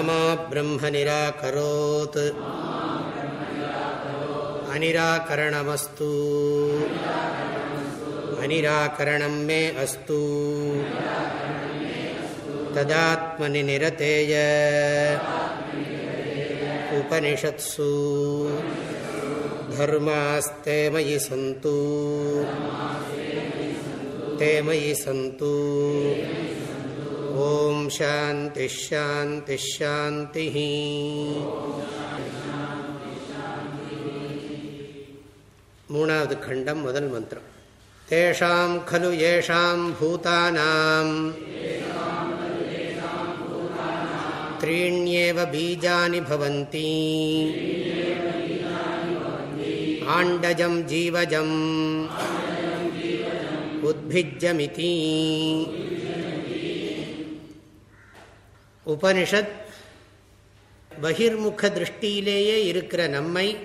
मा ब्रह्म निराकरोत् अनिराकरणमस्तु अनिराकरणं मे अस्तु तदात्मनि निरतेय उपनिषत्सु धर्मास्ते मयि सन्तु ते मयि सन्तु शान्तिश्शान्तिश्शान्तिः मूणावद् खण्डं मदल् मन्त्रं तेषां खलु येषां भूतानां। त्रीण्येव बीजानि भवन्ति। आण्डजं உபனிஷத் பகிர்முக திருஷ்டியிலேயே இருக்கிற நம்மை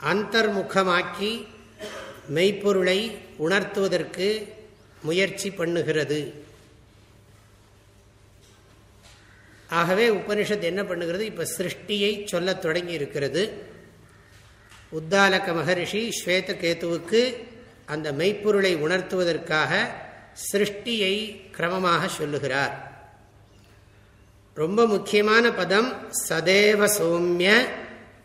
அந்தர்முகமாக்கி மெய்ப்பொருளை உணர்த்துவதற்கு முயற்சி பண்ணுகிறது. ஆகவே உபனிஷத் என்ன பண்ணுகிறது? இப்போ சிருஷ்டியை சொல்ல தொடங்கி இருக்கிறது உத்தாலக மகரிஷி ஸ்வேத கேத்துவுக்கு அந்த மெய்ப்பொருளை உணர்த்துவதற்காக சிருஷ்டியை கிரமமாக சொல்லுகிறார். ரொம்ப முக்கியமான பதம் சதேவ சௌமிய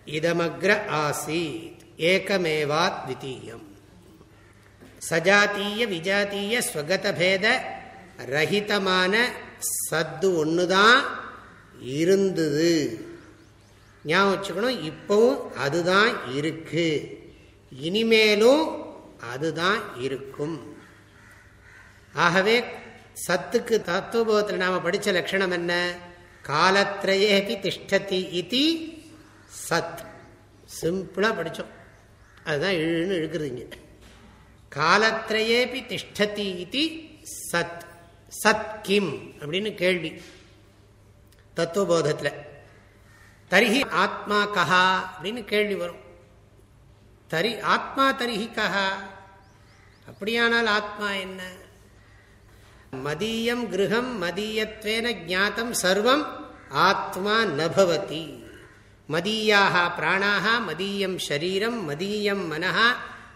இதமக்ர ஆசீத் ஏகமேவாத் சஜாத்திய விஜாத்திய விஜாத்தீய ஸ்வகதபேத ரஹிதமான சத்து ஒன்று தான் இருந்தது. ஞாபகம் வச்சுக்கணும் இப்பவும் அதுதான் இருக்கு. இனிமேலும் அதுதான் இருக்கும். ஆகவே சத்துக்கு தத்துவபோதத்தில் நாம் படித்த லட்சணம் என்ன? காலத்திரையேபி திஷ்டதி இது சத். சிம்பிளாக படித்தோம் அதுதான் இழுன்னு இழுக்கிறீங்க. காலத்திரையேபி திஷ்டதி இது சத். சத் கிம் அப்படின்னு கேள்வி. தத்துவபோதத்தில். தரிஹி ஆத்மா கஹா அப்படின்னு கேள்வி வரும். தரி ஆத்மா தரிஹி கஹா. அப்படியானால் ஆத்மா என்ன? மதியம் கிரகம் மதீயத்வேன ஜாத்தம் சர்வம் ஆத்மா நபவதி. மதீயாக பிராணாக மதீயம் ஷரீரம் மதீயம் மனஹா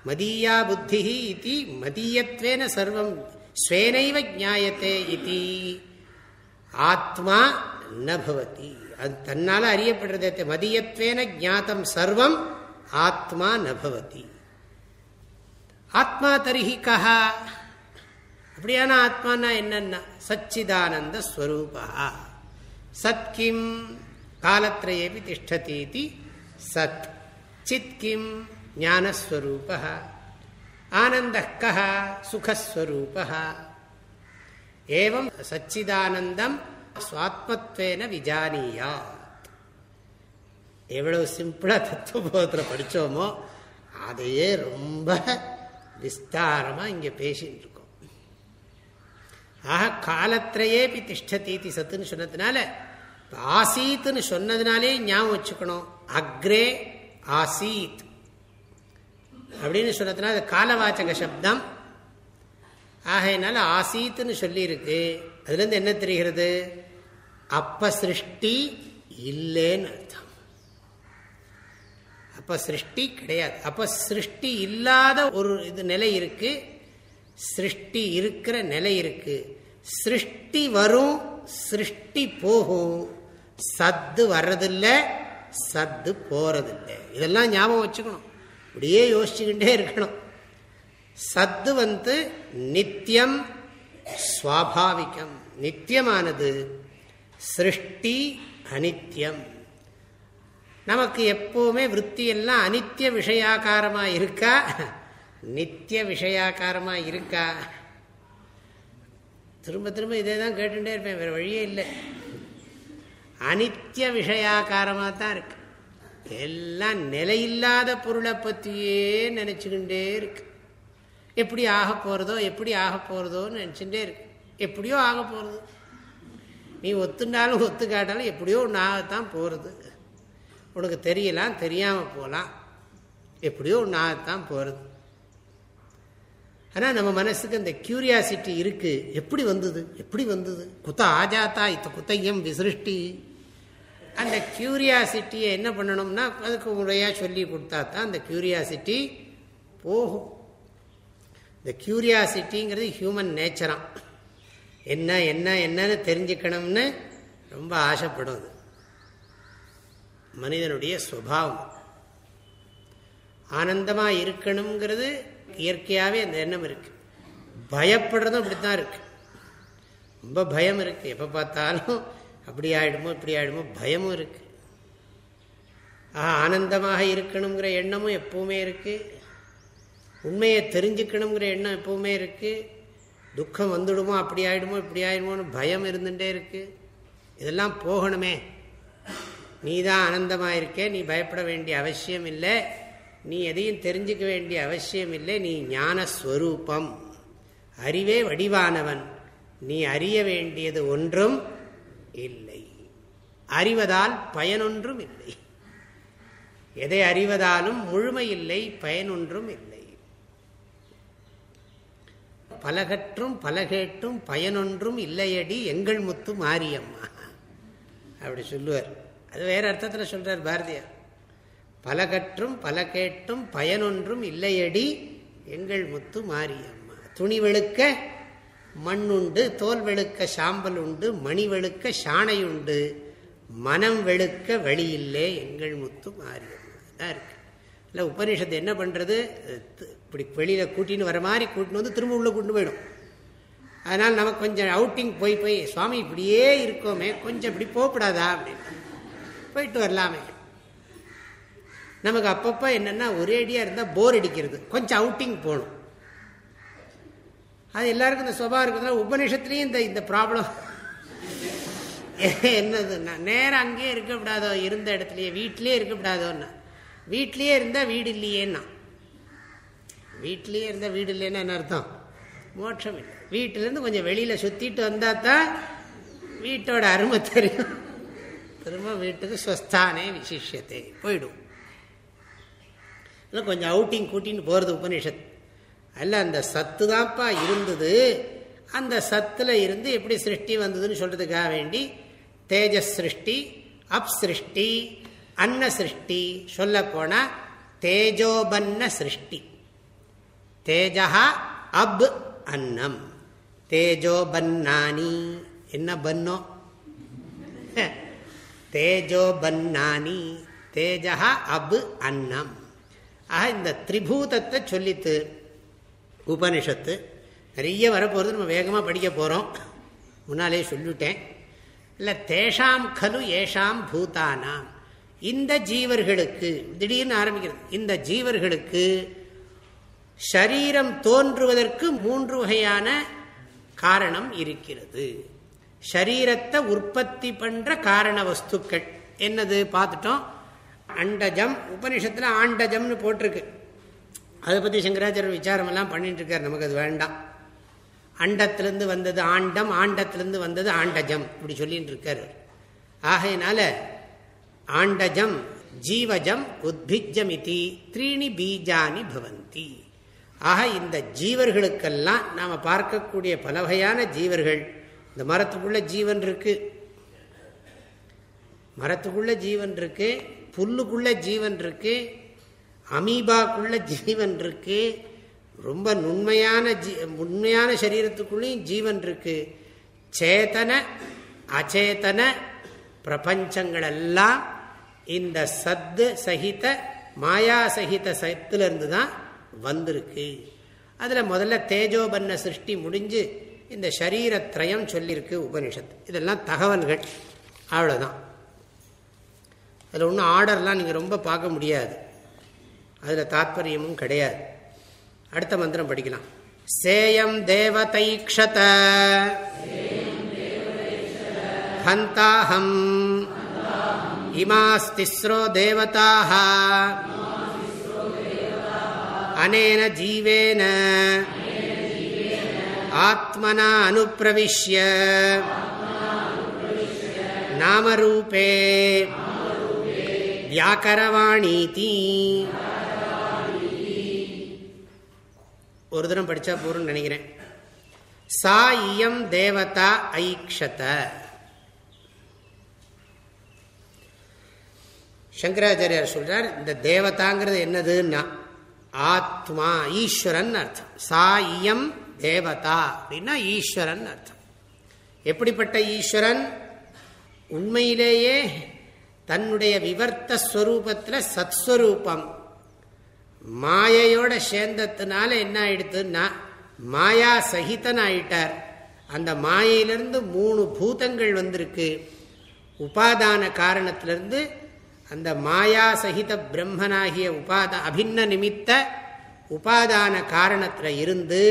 மதீயா புத்தி இது மதீயத்வேன சர்வம் ஸ்வேனைவ ஜாயத்தே இது. ஆத்மா நபவதி. அது தன்னால் அறியப்படுறது மதியத்வேன ஜாத்தம் சர்வம் ஆத்மா நபவதி. ஆத்மா தரிகி கஹா. அப்படியான ஆத்மானா என்னன்னா சச்சிதானந்த ஸ்வரூபா. சத் கிம் காலத்திரையேபி திஷ்டதி சத். சித் கிம் ஞானஸ்வரூப. ஆனந்த கஹ சுகஸ்வரூப. ஏவம் சச்சிதானந்தம் சுவாத்மத்வேன விஜானியா எவ்வளவு சிம்பிளா தத்துவபோதத்தில் படித்தோமோ அதையே ரொம்ப விஸ்தாரமாக இங்கே பேசிட்டு இருக்கோம். ஆக காலத்திரையேபி திஷ்டதீதி சத்துன்னு சொன்னதுனால ஆசீத்துன்னு சொன்னதுனாலே ஞாபகம் வச்சுக்கணும். அக்ரே ஆசீத். அப்படின்னு சொன்னதுனால அது காலவாச்சக சப்தம். ஆகையினால ஆசீத்துன்னு சொல்லியிருக்கு. அதுலேருந்து என்ன தெரிகிறது? அப்ப சிருஷ்டி இல்லைன்னு அர்த்தம். அப்ப சிருஷ்டி கிடையாது. அப்ப சிருஷ்டி இல்லாத ஒரு இது நிலை இருக்கு. சிருஷ்டி இருக்கிற நிலை இருக்கு. சிருஷ்டி வரும் சிருஷ்டி போகும். சத்து வர்றதில்லை சத்து போறதில்லை. இதெல்லாம் ஞாபகம் வச்சுக்கணும். இப்படியே யோசிச்சுக்கிட்டே இருக்கணும். சத்து வந்து நித்தியம் சுவாபாவிகம். நித்தியமானது சிருஷ்டி அனித்யம். நமக்கு எப்பவுமே விற்பி எல்லாம் அனித்திய விஷயாகாரமாக இருக்கா? நித்திய விஷயாக்காரமா இருக்கா? திரும்ப திரும்ப இதே தான் கேட்டுட்டே இருப்பேன் வேற வழியே இல்லை. அனித்திய விஷயாக்காரமாக தான் இருக்கு. எல்லாம் நிலையில்லாத பொருளை பற்றியே நினச்சிக்கிட்டே இருக்கு. எப்படி ஆக போகிறதோ எப்படி ஆக போகிறதோன்னு நினச்சிகிட்டே இருக்கு. எப்படியோ ஆக போகிறது நீ ஒத்துண்டாலும் ஒத்துக்காட்டாலும் எப்படியோ ஒன்று ஆகத்தான் போகிறது உனக்கு தெரியலாம் தெரியாமல் போகலாம் எப்படியோ ஒன்று ஆகத்தான் போகிறது ஆனால் நம்ம மனசுக்கு அந்த கியூரியாசிட்டி இருக்குது எப்படி வந்தது? எப்படி வந்தது? குத்த ஆஜாத்தா இத்த குத்தையம் விசிருஷ்டி. அந்த கியூரியாசிட்டியை என்ன பண்ணணும்னா அதுக்கு முறையாக சொல்லி கொடுத்தா தான் அந்த கியூரியாசிட்டி போகும். இந்த கியூரியாசிட்டிங்கிறது ஹியூமன் நேச்சராக என்ன என்ன என்னன்னு தெரிஞ்சுக்கணும்னு ரொம்ப ஆசைப்படும் அது. மனிதனுடைய சுவாவம் ஆனந்தமாக இருக்கணுங்கிறது இயற்கையாகவே அந்த எண்ணம் இருக்கு. பயப்படுறதும் அப்படித்தான் இருக்கு. ரொம்ப பயம் இருக்கு. எப்போ பார்த்தாலும் அப்படி ஆயிடுமோ இப்படி ஆயிடுமோ பயமும் இருக்கு. ஆஹா ஆனந்தமாக இருக்கணுங்கிற எண்ணமும் எப்பவுமே இருக்கு. உண்மையை தெரிஞ்சுக்கணுங்கிற எண்ணம் எப்பவுமே இருக்கு. துக்கம் வந்துடுமோ அப்படி ஆயிடுமோ இப்படி ஆயிடுமோன்னு பயம் இருந்துட்டே இருக்கு. இதெல்லாம் போகணுமே. நீ தான் ஆனந்தமாக இருக்கே நீ பயப்பட வேண்டிய அவசியம் இல்லை. நீ எதையும் தெரிஞ்சுக்க வேண்டிய அவசியம் இல்லை நீ ஞானஸ்வரூபம். அறிவே வடிவானவன். நீ அறிய வேண்டியது ஒன்றும் இல்லை. அறிவதால் பயனொன்றும் இல்லை. எதை அறிவதாலும் முழுமை இல்லை பயனொன்றும் இல்லை. பலகற்றும் பலகேட்டும் பயனொன்றும் இல்லையடி எங்கள் முத்து மாரியம்மா. அப்படி சொல்லுவார். அது வேற அர்த்தத்தில் சொல்றார் பாரதியார். பல கற்றும் பல கேட்டும் பயனொன்றும் இல்லையடி. எங்கள் முத்து மாரியம்மா. துணி வெளுக்க மண் உண்டு தோல் வெளுக்க சாம்பல் உண்டு மணி வெளுக்க சாணை உண்டு. மனம் வெளுக்க இல்லை எங்கள் முத்து மாரியம்மா. தான் இருக்கு. இல்லை உபநிஷத்து என்ன பண்ணுறது இப்படி வெளியில் கூட்டின்னு வர மாதிரி கூட்டின்னு வந்து திரும்ப உள்ளே கொண்டு போயிடும். அதனால் நமக்கு கொஞ்சம் அவுட்டிங் போய் போய் சுவாமி இப்படியே இருக்கோமே கொஞ்சம் இப்படி போகக்கூடாதா? அப்படின்னு போயிட்டு வரலாமே. நமக்கு அப்பப்போ என்னென்னா ஒரேடியாக இருந்தால் போர் அடிக்கிறது. கொஞ்சம் அவுட்டிங் போகணும். அது எல்லாருக்கும் இந்த சுபாவம் இருக்கிறதுனால உபநிஷத்துலேயும் இந்த இந்த ப்ராப்ளம் என்னதுன்னா நேரம் அங்கேயே இருக்கக்கூடாதோ இருந்த இடத்துலையே வீட்லேயே இருக்கக்கூடாதோன்னா. வீட்லேயே இருந்தால் வீடு இல்லையேன்னா. வீட்லேயே இருந்தால் வீடு இல்லைன்னா என்ன அர்த்தம்? மோட்சம் இல்லை. வீட்டிலேருந்து கொஞ்சம் வெளியில் சுற்றிட்டு வந்தால் தான் வீட்டோட அருமை தெரியும். திரும்ப வீட்டுக்கு ஸ்வஸ்தானே விசேஷத்தை போயிடும். இல்லை கொஞ்சம் அவுட்டிங் கூட்டின்னு போகிறது உபனிஷத் அல்ல அந்த சத்து தான்ப்பா இருந்தது. அந்த சத்தில் இருந்து எப்படி சிருஷ்டி வந்ததுன்னு சொல்கிறதுக்காக வேண்டி தேஜஸ் சிருஷ்டி அப் சிருஷ்டி அன்ன சிருஷ்டி சொல்ல போனால் தேஜோபன்ன சிருஷ்டி. தேஜா அப் அன்னம். தேஜோபன்னானி. என்ன பன்னோ தேஜோபன்னானி. தேஜா அப் அன்னம். ஆக இந்த திரிபூதத்தை சொல்லித்து உபனிஷத்து நிறைய வரப்போகிறது நம்ம வேகமாக படிக்க போகிறோம் முன்னாலே சொல்லிவிட்டேன் இல்லை தேஷாம் கலு ஏஷாம் பூதானாம். இந்த ஜீவர்களுக்கு திடீர்னு ஆரம்பிக்கிறது இந்த ஜீவர்களுக்கு ஷரீரம் தோன்றுவதற்கு மூன்று வகையான காரணம் இருக்கிறது. ஷரீரத்தை உற்பத்தி பண்ணுற காரண வஸ்துக்கள். என்னது? பார்த்துட்டோம். அண்டஜம். உபனிஷத்தில் ஆண்டஜம்னு போட்டிருக்கு. அதை பற்றி சங்கராச்சாரியர் விசாரமெல்லாம் பண்ணிட்டு இருக்கார் நமக்கு அது வேண்டாம். அண்டத்திலிருந்து வந்தது ஆண்டம் ஆண்டத்திலிருந்து வந்தது ஆண்டஜம். இப்படி சொல்லிட்டு இருக்கார் ஆகையினால ஆண்டஜம் ஜீவஜம் உத்பிஜம் இத்தி த்ரீணி பீஜானி பவந்தி. ஆக இந்த ஜீவர்களுக்கெல்லாம் நாம் பார்க்கக்கூடிய பல வகையான ஜீவர்கள். இந்த மரத்துக்குள்ள ஜீவன் இருக்கு. மரத்துக்குள்ள ஜீவன் இருக்குது புல்லுக்குள்ள ஜீவன் இருக்கு அமீபாக்குள்ள ஜீவன் இருக்கு ரொம்ப நுண்மையான ஜீ உண்மையான சரீரத்துக்குள்ளேயும் ஜீவன் இருக்கு. சேதன அச்சேதன பிரபஞ்சங்கள் எல்லாம் இந்த சத்து சகித மாயா சகித சத்திலிருந்து தான் வந்திருக்கு. அதில் முதல்ல தேஜோபன்ன சிருஷ்டி முடிஞ்சு இந்த சரீரத்ரயம் சொல்லியிருக்கு உபனிஷத்து இதெல்லாம் தகவல்கள். அவ்வளோதான் அதில் ஒன்றும் ஆர்டர்லாம் நீங்கள் ரொம்ப பார்க்க முடியாது. அதில் தாத்பரியமும் கிடையாது. அடுத்த மந்திரம் படிக்கலாம். சேயம் தேவதைக்ஷத ஹந்தாஹம். இமாஸ்திஸ்ரோ தேவதாக அனேன ஜீவேன. ஆத்மனா அனுப்பிரவிஷ்ய நாமரூபே. வியாக்கரவாணீதி. ஒரு தினம் படித்தா போறோம்னு நினைக்கிறேன். சா இயம் தேவதா ஐக்ஷத. சங்கராச்சாரியார் சொல்றார் இந்த தேவதாங்கிறது என்னதுன்னா ஆத்மா ஈஸ்வரன் அர்த்தம். சா இயம் தேவதா அப்படின்னா ஈஸ்வரன் அர்த்தம். எப்படிப்பட்ட ஈஸ்வரன்? உண்மையிலேயே தன்னுடைய விவர்த்த ஸ்வரூபத்தில் சத்ஸ்வரூபம். மாயையோட சேர்ந்ததுனால என்ன ஆயிடுதுன்னா மாயா சகிதன் ஆயிட்டார் அந்த மாயையிலிருந்து மூணு பூதங்கள் வந்திருக்கு. உபாதான காரணத்திலிருந்து அந்த மாயா சகித பிரம்மனாகிய உபாத அபின்ன நிமித்த உபாதான காரணத்தில் இருந்து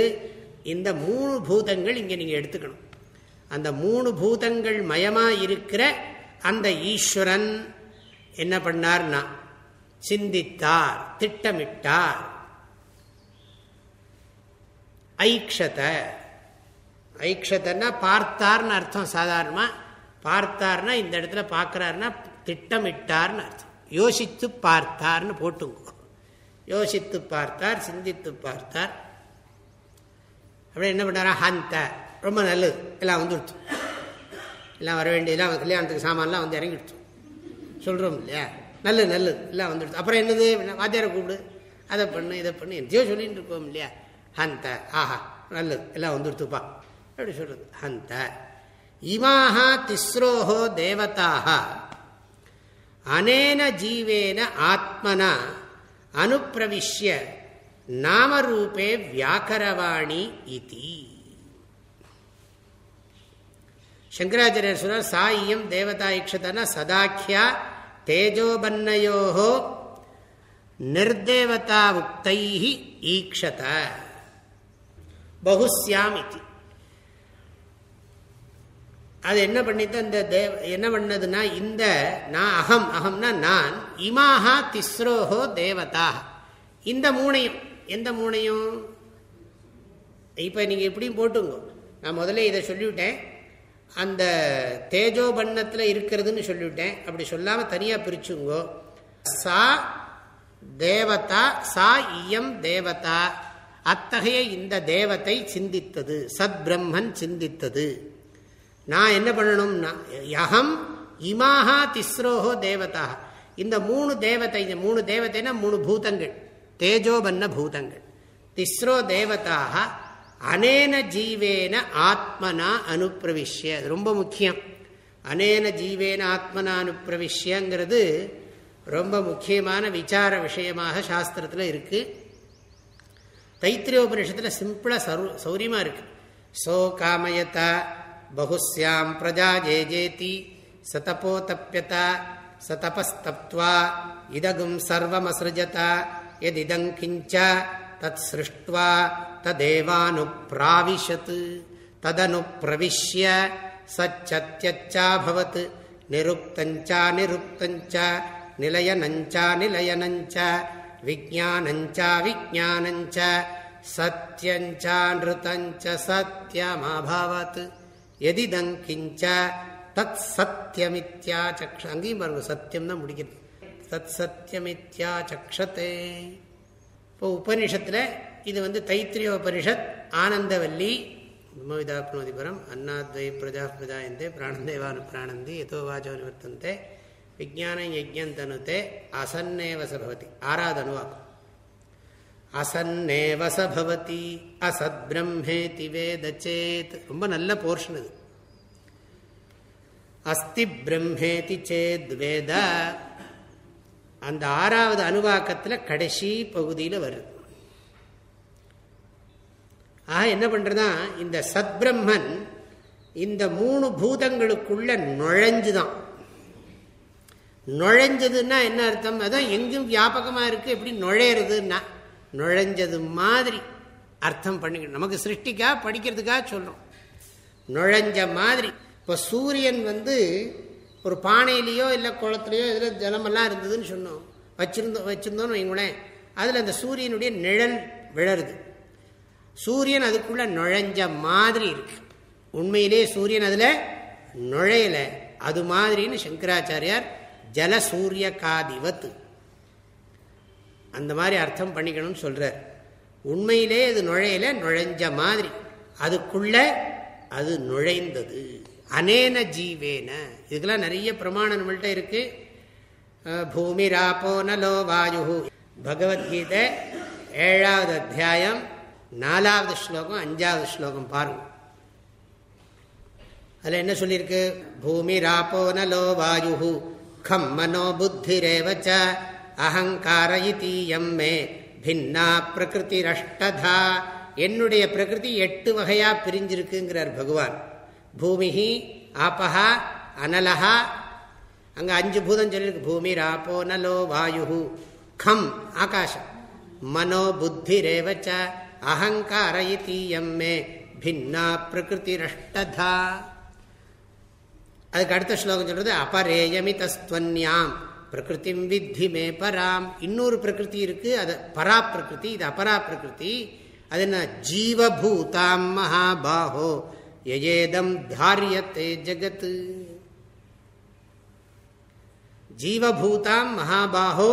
இந்த மூணு பூதங்கள் இங்கே நீங்கள் எடுத்துக்கணும். அந்த மூணு பூதங்கள் மயமாக இருக்கிற அந்த ஈஸ்வரன் என்ன பண்ணார்னா சிந்தித்தார் திட்டமிட்டார். ஐக்ஷத. ஐக்ஷதன்னா பார்த்தார்னு அர்த்தம் சாதாரணமாக பார்த்தார்னா இந்த இடத்துல பார்க்குறாருன்னா திட்டமிட்டார்னு அர்த்தம். யோசித்து பார்த்தார்னு போட்டுங்க. யோசித்து பார்த்தார் சிந்தித்து பார்த்தார். அப்படியே என்ன பண்ணாரா? ஹந்த. ரொம்ப நல்லது. எல்லாம் வந்துடுச்சு. எல்லாம் வர வேண்டியதெல்லாம் கல்யாணத்துக்கு சாமான்லாம் வந்து இறங்கிடுச்சு சொல்கிறோம் இல்லையா? நல்லது நல்லது. எல்லாம் வந்துடுச்சு அப்புறம் என்னது? வாத்தியாரை கூப்பிடு. அதை பண்ணு இதை பண்ணு. எதையோ சொல்லிட்டு இருக்கோம் இல்லையா? ஹந்த ஆஹா நல்லது. எல்லாம் வந்துடுத்துப்பா அப்படி சொல்கிறது ஹந்த. இமாஹா திஸ்ரோஹோ தேவதாக அனேன ஜீவேன ஆத்மனா. அனுப்பிரவிஷ்ய நாமரூபே வியாக்கரவாணி இதி. சங்கராச்சாரியர் சொன்னார் சாயம் தேவதா இக்ஷதனா சதாக்கியா தேஜோபன்னயோ நிர்தேவதா உக்தை ஈக்ஷத. பகுஸ்யாம் இது அது என்ன பண்ணிட்டு அந்த தேவ என்ன பண்ணதுன்னா இந்த நான் அகம் அகம்னா நான் இமாஹா திஸ்ரோஹோ தேவதா இந்த மூணையும் எந்த மூணையும்? இப்போ நீங்கள் எப்படியும் போட்டுங்க. நான் முதல்ல இதை சொல்லிவிட்டேன். அந்த தேஜோ பண்ணத்தில் இருக்கிறதுன்னு சொல்லிவிட்டேன். அப்படி சொல்லாமல் தனியாக பிரிச்சுங்கோ. சா தேவதா சா இயம் தேவதா. அத்தகைய இந்த தேவத்தை சிந்தித்தது. சத் பிரம்மன் சிந்தித்தது. நான் என்ன பண்ணணும்னா யகம் இமாஹா திஸ்ரோஹோ தேவதா. இந்த மூணு தேவத்தை இந்த மூணு தேவத்தைனா மூணு பூதங்கள். தேஜோபன்ன பூதங்கள். திஸ்ரோ தேவதாக அனேன ஜீவேன ஆத்மனா அனுப்பிரவிஷ்ய. ரொம்ப முக்கியம். அனேன ஜீவேன ஆத்மனா அனுப்பிரவிஷ்யங்கிறது ரொம்ப முக்கியமான விசார விஷயமாக சாஸ்திரத்தில் இருக்குது தைத்திரியோபனிஷத்தில் சிம்பிளாக சௌ சௌரியமாக இருக்குது சோ காமயத்தா பகுஸ்யாம் பிரஜா ஜேஜேதி சதபோதப்பியதா சதபஸ்தப்துவா இதகும் சர்வமசிருஜதா எதிதங் கிஞ்ச தத் சிருஷ்டுவா ததேவானுப்ராவிஷத் ததனுப்பிரவிஷ்ய சச்சத்யச்சாபவத் நிருக்தஞ்சா நிருக்தஞ்ச நிலையனஞ்சா நிலையனஞ்ச விஜானஞ்சா விஜானஞ்ச சத்யஞ்சா நிருத்தஞ்ச சத்தியமபவத் எதிதங்கிஞ்ச தத் சத்தியமித்யா சக்ஷ அங்கேயும் பாருங்க சத்தியம் தான் முடிக்கிறது. தத் சத்தியமித்யா சக்ஷத்தே இப்போ உபனிஷத்தில் இது வந்து தைத்திரியோபனிஷத் ஆனந்தவல்லி பிரம்மவிதாப்னோதிபரம் அன்னாத்வை பிரஜா பிரஜாயந்தே பிராணந்தேவானு பிராணந்தி எதோ வாஜோ நிவர்த்தந்தே விஜானம் யஜ்யம் தனுத்தே அசன்னேவசபவதி ஆறாவது அணுவாக்கம் அசன்னேவச அசத் பிரம்மேதி வேத சேத் ரொம்ப நல்ல போர்ஷன் அது அஸ்தி பிரம்மேதி சேத் வேத அந்த ஆறாவது அணுவாக்கத்தில் கடைசி பகுதியில் வருது. ஆக என்ன பண்ணுறதுனா இந்த சத்பிரம்மன் இந்த மூணு பூதங்களுக்குள்ள நுழைஞ்சுதான். நுழைஞ்சதுன்னா என்ன அர்த்தம்? அதான் எங்கும் வியாபகமாக இருக்குது எப்படி நுழையிறதுன்னா நுழைஞ்சது மாதிரி அர்த்தம் பண்ணிக்கணும். நமக்கு சிருஷ்டிக்காக படிக்கிறதுக்காக சொல்கிறோம் நுழைஞ்ச மாதிரி. இப்போ சூரியன் வந்து ஒரு பானையிலையோ இல்லை குளத்துலையோ இதில் ஜலமெல்லாம் இருந்ததுன்னு சொன்னோம். வச்சிருந்தோம் வச்சுருந்தோன்னு வைங்களேன். அதில் அந்த சூரியனுடைய நிழல் விழருது. சூரியன் அதுக்குள்ள நுழைஞ்ச மாதிரி இருக்கு. உண்மையிலே சூரியன் அதில் நுழையல. அது மாதிரின்னு சங்கராச்சாரியார் ஜல சூரிய காதிவத்து அந்த மாதிரி அர்த்தம் பண்ணிக்கணும்னு சொல்றார். உண்மையிலே அது நுழையல நுழைஞ்ச மாதிரி. அதுக்குள்ள அது நுழைந்தது. அனேன ஜீவேன. இதுக்கெல்லாம் நிறைய பிரமாணம் நம்மள்கிட்ட இருக்கு. பூமி ராப்போ நலோ வாயு பகவத்கீதை ஏழாவது அத்தியாயம் நாலாவது ஸ்லோகம் அஞ்சாவது ஸ்லோகம் பாருங்க. அதில் என்ன சொல்லியிருக்கு? பூமி ராப்போ நலோ வாயு கம் மனோ புத்திரேவச்ச அகங்கார இத்தீயம் மே பின்னா பிரகிருதி ரஷ்டதா. என்னுடைய பிரகிருதி எட்டு வகையா பிரிஞ்சிருக்குங்கிறார் பகவான். பூமிஹி ஆபஹா அனலஹா அங்கே அஞ்சு பூதம் சொல்லியிருக்கு. பூமி ராப்போ நலோ வாயு கம் ஆகாஷம் மனோ புத்தி ரேவச்ச அகங்கார இத்தீயம் மே பின்னா பிரகிருதி ரஷ்டதா அதுக்கு அடுத்த ஸ்லோகம் சொல்றது அபரேயமிதஸ்துவன்யாம். பிரகிருதி வித்தி மே பராம். இன்னொரு பிரகிருதி இருக்கு அது பரா பிரகிருதி இது அபரா பிரகிருதி அது என்ன? ஜீவபூதாம் மகாபாஹோ. எஜேதம் தாரியத்தே ஜகத்து ஜீவபூதாம் மகாபாஹோ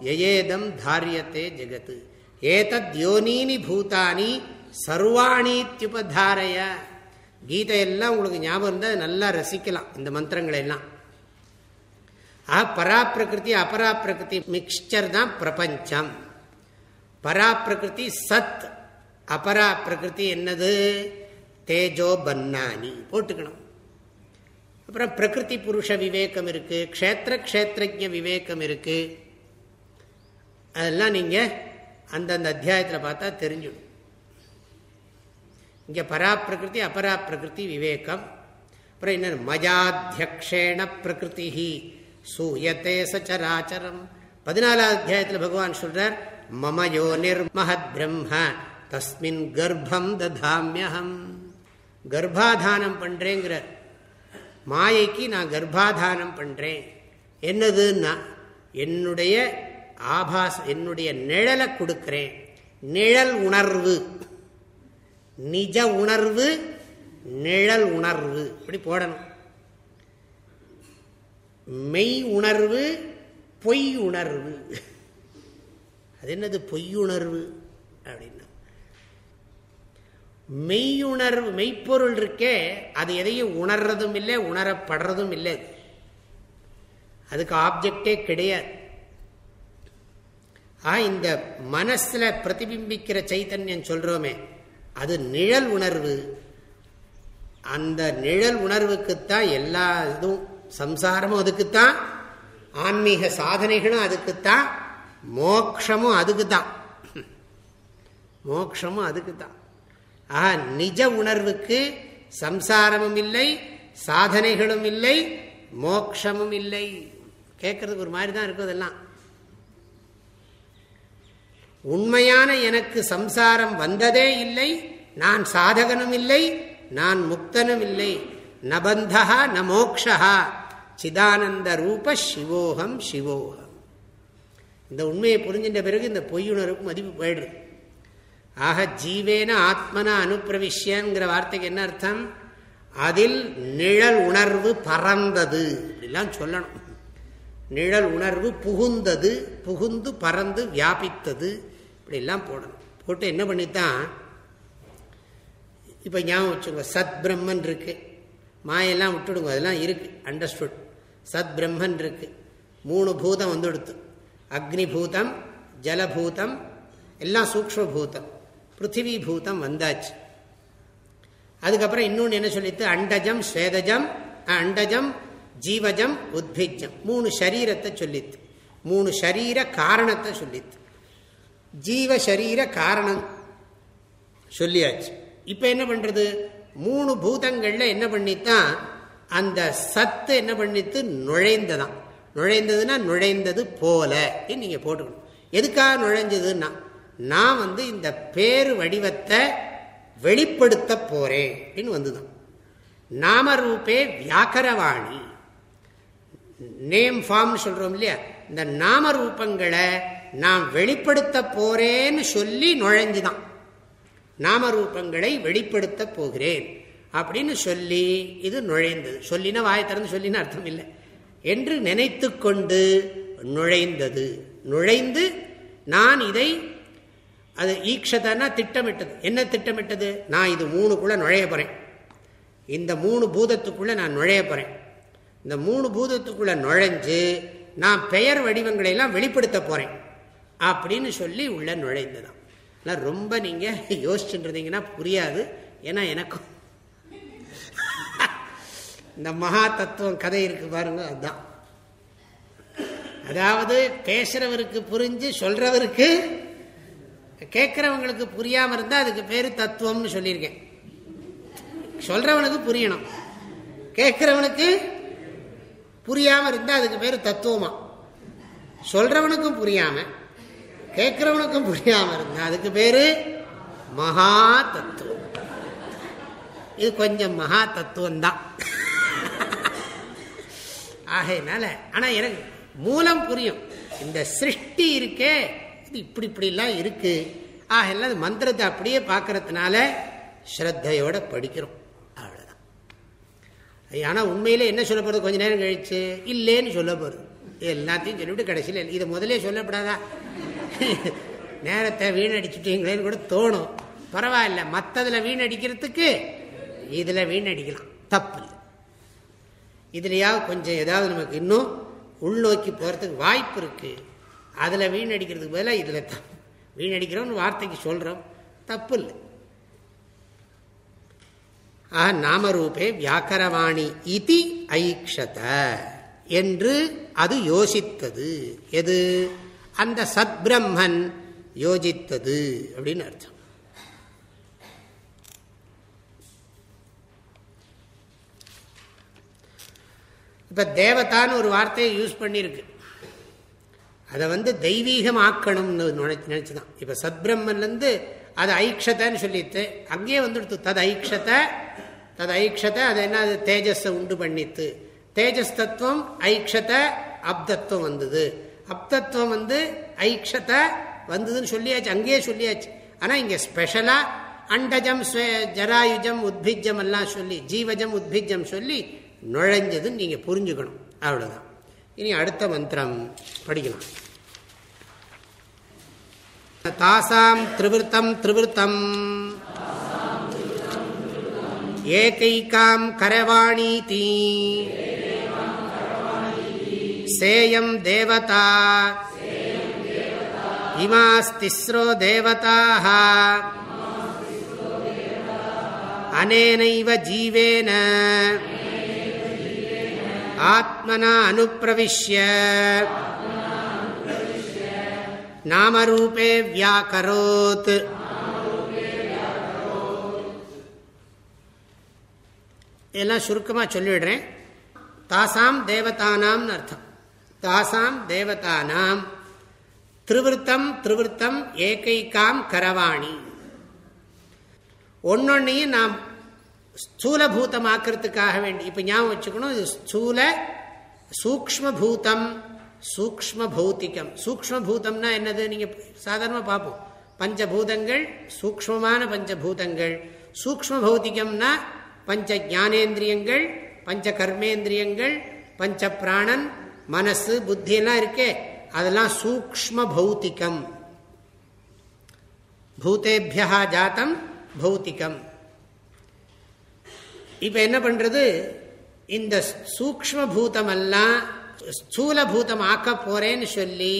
எஜேதம் தாரியத்தே ஜெகத்து ஏதத் யோனீனி பூதானி சர்வாணித்யுபதாரைய. கீதையெல்லாம் உங்களுக்கு ஞாபகம் இருந்தால் நல்லா ரசிக்கலாம் இந்த மந்திரங்களை எல்லாம் ஆ பராப்பிரகிருதி அபராப்பிரகிருதி மிக்சர் தான் பிரபஞ்சம். பராப்பிரகிருதி சத் அபராப்பிரகிருதி என்னது? தேஜோ பன்னானி போட்டுக்கணும். அப்புறம் பிரகிருதி புருஷ விவேகம் இருக்கு க்ஷேத்திர க்ஷேத்திரஜ விவேகம் இருக்கு. அதெல்லாம் நீங்கள் அந்தந்த அத்தியாயத்தில் பார்த்தா தெரிஞ்சிடும். இங்கே பராப்பிரகிருதி அபராப்பிரகிருதி விவேகம். அப்புறம் என்ன மஜாத்தியக்ஷேண பிரகிருதி. சூயத்தே சச்சராச்சரம். பதினாலாவது அத்தியாயத்தில் பகவான் சொல்றார் மமயோ நிர்மஹத் பிரம்ம தஸ்மின் கர்ப்பம் ததாமியகம் கர்ப்பாதானம் பண்றேங்கிறார். மாயைக்கு நான் கர்ப்பாதானம் பண்றேன். என்னதுன்னா என்னுடைய ஆபாஸ் என்னுடைய நிழலை கொடுக்கிறேன். நிழல் உணர்வு. நிஜ உணர்வு நிழல் உணர்வு. இப்படி போடணும். மெய் உணர்வு பொய் உணர்வு. அது என்னது? பொய்யுணர்வு அப்படின்னா. மெய்யுணர்வு மெய்ப்பொருள் இருக்கே அது எதையும் உணர்றதும் இல்லை உணரப்படுறதும் இல்லை. அதுக்கு ஆப்ஜெக்டே கிடையாது. ஆ இந்த மனசில் பிரதிபிம்பிக்கிற சைத்தன்யம் சொல்றோமே அது நிழல் உணர்வு. அந்த நிழல் உணர்வுக்குத்தான் எல்லா இதுவும் சம்சாரமும் அதுக்குத்தான் ஆன்மீக சாதனைகளும் அதுக்குத்தான் மோக்ஷமும் அதுக்கு தான் மோக்ஷமும் அதுக்கு தான் ஆஹா நிஜ உணர்வுக்கு சம்சாரமும் இல்லை சாதனைகளும் இல்லை மோக்ஷமும் இல்லை. கேட்கறதுக்கு ஒரு மாதிரி தான் இருக்கும் அதெல்லாம். உண்மையான எனக்கு சம்சாரம் வந்ததே இல்லை நான் சாதகனும் இல்லை நான் முக்தனும் இல்லை. நபந்தா ந மோக்ஷா சிதானந்த ரூப சிவோகம் சிவோகம். இந்த உண்மையை புரிஞ்சின்ற பிறகு இந்த பொய்யுணர்வுக்கு மதிப்பு போயிடுது. ஆக ஜீவேன ஆத்மனா அனுப்பிரவிஷ்யங்கிற வார்த்தைக்கு என்ன அர்த்தம்? அதில் நிழல் உணர்வு பறந்தது. இப்படிலாம் சொல்லணும். நிழல் உணர்வு புகுந்தது புகுந்து பறந்து வியாபித்தது. இப்படிலாம் போடணும். போட்டு என்ன பண்ணித்தான் இப்போ ஞாபகம் வச்சுக்கோங்க சத் பிரம்மன் இருக்கு. மாயெல்லாம் விட்டுடுங்க அதெல்லாம் இருக்கு. அண்டர்ஸ்டுட் சத் பிரம்மன் இருக்கு. மூணு பூதம் வந்து எடுத்து அக்னி பூதம் ஜலபூதம் எல்லாம் சூக்ம பூதம். பிருத்திவி பூதம் வந்தாச்சு. அதுக்கப்புறம் இன்னொன்று என்ன சொல்லித்து? அண்டஜம் ஸ்வேதஜம் அண்டஜம் ஜீவஜம் உத்பிஜம். மூணு சரீரத்தை சொல்லித்து. மூணு சரீர காரணத்தை சொல்லித்து. ஜீவ சரீர காரணம். சொல்லியாச்சு. இப்ப என்ன பண்றது? மூணு பூதங்கள்ல என்ன பண்ணித்தான் அந்த சத்து என்ன பண்ணித்து நுழைந்ததான் நுழைந்ததுன்னா நுழைந்தது போல நீங்க போட்டுக்கணும். எதுக்காக நுழைஞ்சதுன்னா நான் வந்து இந்த பேரு வடிவத்தை வெளிப்படுத்த போறேன் அப்படின்னு வந்துதான். நாமரூபே வியாக்கரவாணி. நேம் ஃபார்ம் சொல்றோம் இல்லையா? இந்த நாம ரூபங்களை நான் வெளிப்படுத்த போறேன்னு சொல்லி நுழைஞ்சுதான். நாம ரூபங்களை வெளிப்படுத்த போகிறேன் அப்படின்னு சொல்லி இது நுழைந்தது. சொல்லினா வாய் திறந்து சொல்லினா அர்த்தம் இல்லை. என்று நினைத்து கொண்டு நுழைந்தது. நுழைந்து நான் இதை அது ஈக்ஷதனா திட்டமிட்டது. என்ன திட்டமிட்டது? நான் இது மூணுக்குள்ள நுழைய போறேன். இந்த மூணு பூதத்துக்குள்ள நான் நுழைய போறேன். இந்த மூணு பூதத்துக்குள்ள நுழைஞ்சு நான் பெயர் வடிவங்களை எல்லாம் வெளிப்படுத்த போறேன். அப்படின்னு சொல்லி உள்ள நுழைந்ததான் ரொம்ப நீங்க யோசிச்சுருந்தீங்கன்னா புரியாது. ஏன்னா எனக்கும் இந்த மகா தத்துவம் கதை இருக்கு பாருங்க அதுதான் அதாவது பேசுறவருக்கு புரிஞ்சு சொல்றவருக்கு கேட்கிறவங்களுக்கு புரியாம இருந்தா அதுக்கு பேரு தத்துவம்னு சொல்லியிருக்கேன். சொல்றவனுக்கு புரியணும். கேட்கிறவனுக்கு புரியாம இருந்தா அதுக்கு பேரு தத்துவமா. சொல்றவனுக்கும் புரியாம கேட்கிறவனுக்கும் புரியாம இருந்தா அதுக்கு பேரு மகா தத்துவம் இது கொஞ்சம் மகா தத்துவம் தான் ஆகையினால ஆனா எனக்கு மூலம் புரியும். இந்த சிருஷ்டி இருக்கே இது இப்படி இப்படிலாம் இருக்கு. ஆக எல்லாம் மந்திரத்தை அப்படியே பார்க்கறதுனால ஸ்ரத்தையோட படிக்கிறோம். அவ்வளோதான் ஆனால் உண்மையிலே என்ன சொல்ல போகிறது கொஞ்ச நேரம் கழிச்சு இல்லேன்னு சொல்ல போகிறது எல்லாத்தையும் சொல்லிவிட்டு கடைசியில் இதை முதலே சொல்லப்படாதா? நேரத்தை வீணடிச்சுட்டீங்களேன்னு கூட தோணும். பரவாயில்ல மற்றதில் வீணடிக்கிறதுக்கு இதில் வீணடிக்கலாம். தப்பு இல்லை. இதுலையாவது கொஞ்சம் ஏதாவது நமக்கு இன்னும் உள்நோக்கி போகிறதுக்கு வாய்ப்பு இருக்குது அதில் வீணடிக்கிறதுக்கு பதிலாக இதில் தப்பு. வீணடிக்கிறோம்னு வார்த்தைக்கு சொல்கிறோம் தப்பு இல்லை. ஆ நாமரூபே வியாக்கரவாணி இதி ஐக்ஷத என்று அது யோசித்தது. எது? அந்த சத்பிரம்மன் யோஜித்தது அப்படின்னு அர்த்தம். இப்போ தேவதான்னு ஒரு வார்த்தையை யூஸ் பண்ணியிருக்கு. அதை வந்து தெய்வீகமாக்கணும்னு நினைச்சு நினச்சிதான். இப்போ சத்பிரம்மன்லேருந்து அது ஐக்ஷத்தைன்னு சொல்லிட்டு அங்கேயே வந்துடுத்து. தது ஐக்ஷத்தை தது ஐக்ஷத்தை அது என்ன அது தேஜஸை உண்டு பண்ணித்து. தேஜஸ் தத்துவம் ஐக்ஷத்தை அப்தத்துவம் வந்தது. அப்தத்துவம் வந்து ஐக்ஷத்தை வந்ததுன்னு சொல்லியாச்சு அங்கேயே சொல்லியாச்சு. ஆனால் இங்கே ஸ்பெஷலாக அண்டஜம் ஜராயுஜம் உத்பிஜம் எல்லாம் சொல்லி ஜீவஜம் உத்பிஜம் சொல்லி நுழைஞ்சதுன்னு நீங்கள் புரிஞ்சுக்கணும். அவ்வளோதான் இனி அடுத்த மந்திரம் படிக்கலாம். தாசாம் திருவிருத்தம் திருவிருத்தம். ஏகைக்காம் கரவாணீதி. சேயம் தேவதா. இமாஸ்திஸ்ரோ தேவதாக அனேனைவ ஜீவேன. ஆத்மனா அனுப்பிரவிஷ்ய நாமரூபே வியாக்கரோத் எல்லாம் சுருக்கமாக சொல்லிவிடுறேன். தாசாம் தேவதானாம்னு அர்த்தம். தாசாம் தேவதானாம். திருவிருத்தம் திருவிருத்தம் ஏகைக்காம் கரவாணி. ஒன்னொன்னையும் நாம் ஸ்தூலபூதமாக்கிறதுக்காக வேண்டி இப்போ ஞாபகம் வச்சுக்கணும் இது ஸ்தூல சூக்மபூதம் சூக்ம பௌத்திகம் சூக்ம பூதம்னா என்னது? நீங்கள் சாதாரணமாக பார்ப்போம். பஞ்சபூதங்கள் சூக்மமான பஞ்சபூதங்கள். சூக்ம பௌத்திகம்னா பஞ்ச ஜானேந்திரியங்கள் பஞ்ச கர்மேந்திரியங்கள் பஞ்ச பிராணன் மனசு புத்தியெல்லாம் இருக்கே. அதெல்லாம் சூக்ம பௌத்திகம். பூத்தேபியா ஜாத்தம் பௌத்திகம். இப்போ என்ன பண்ணுறது இந்த சூக்ம பூதமெல்லாம் ஸ்தூல பூதம் ஆக்க போறேன்னு சொல்லி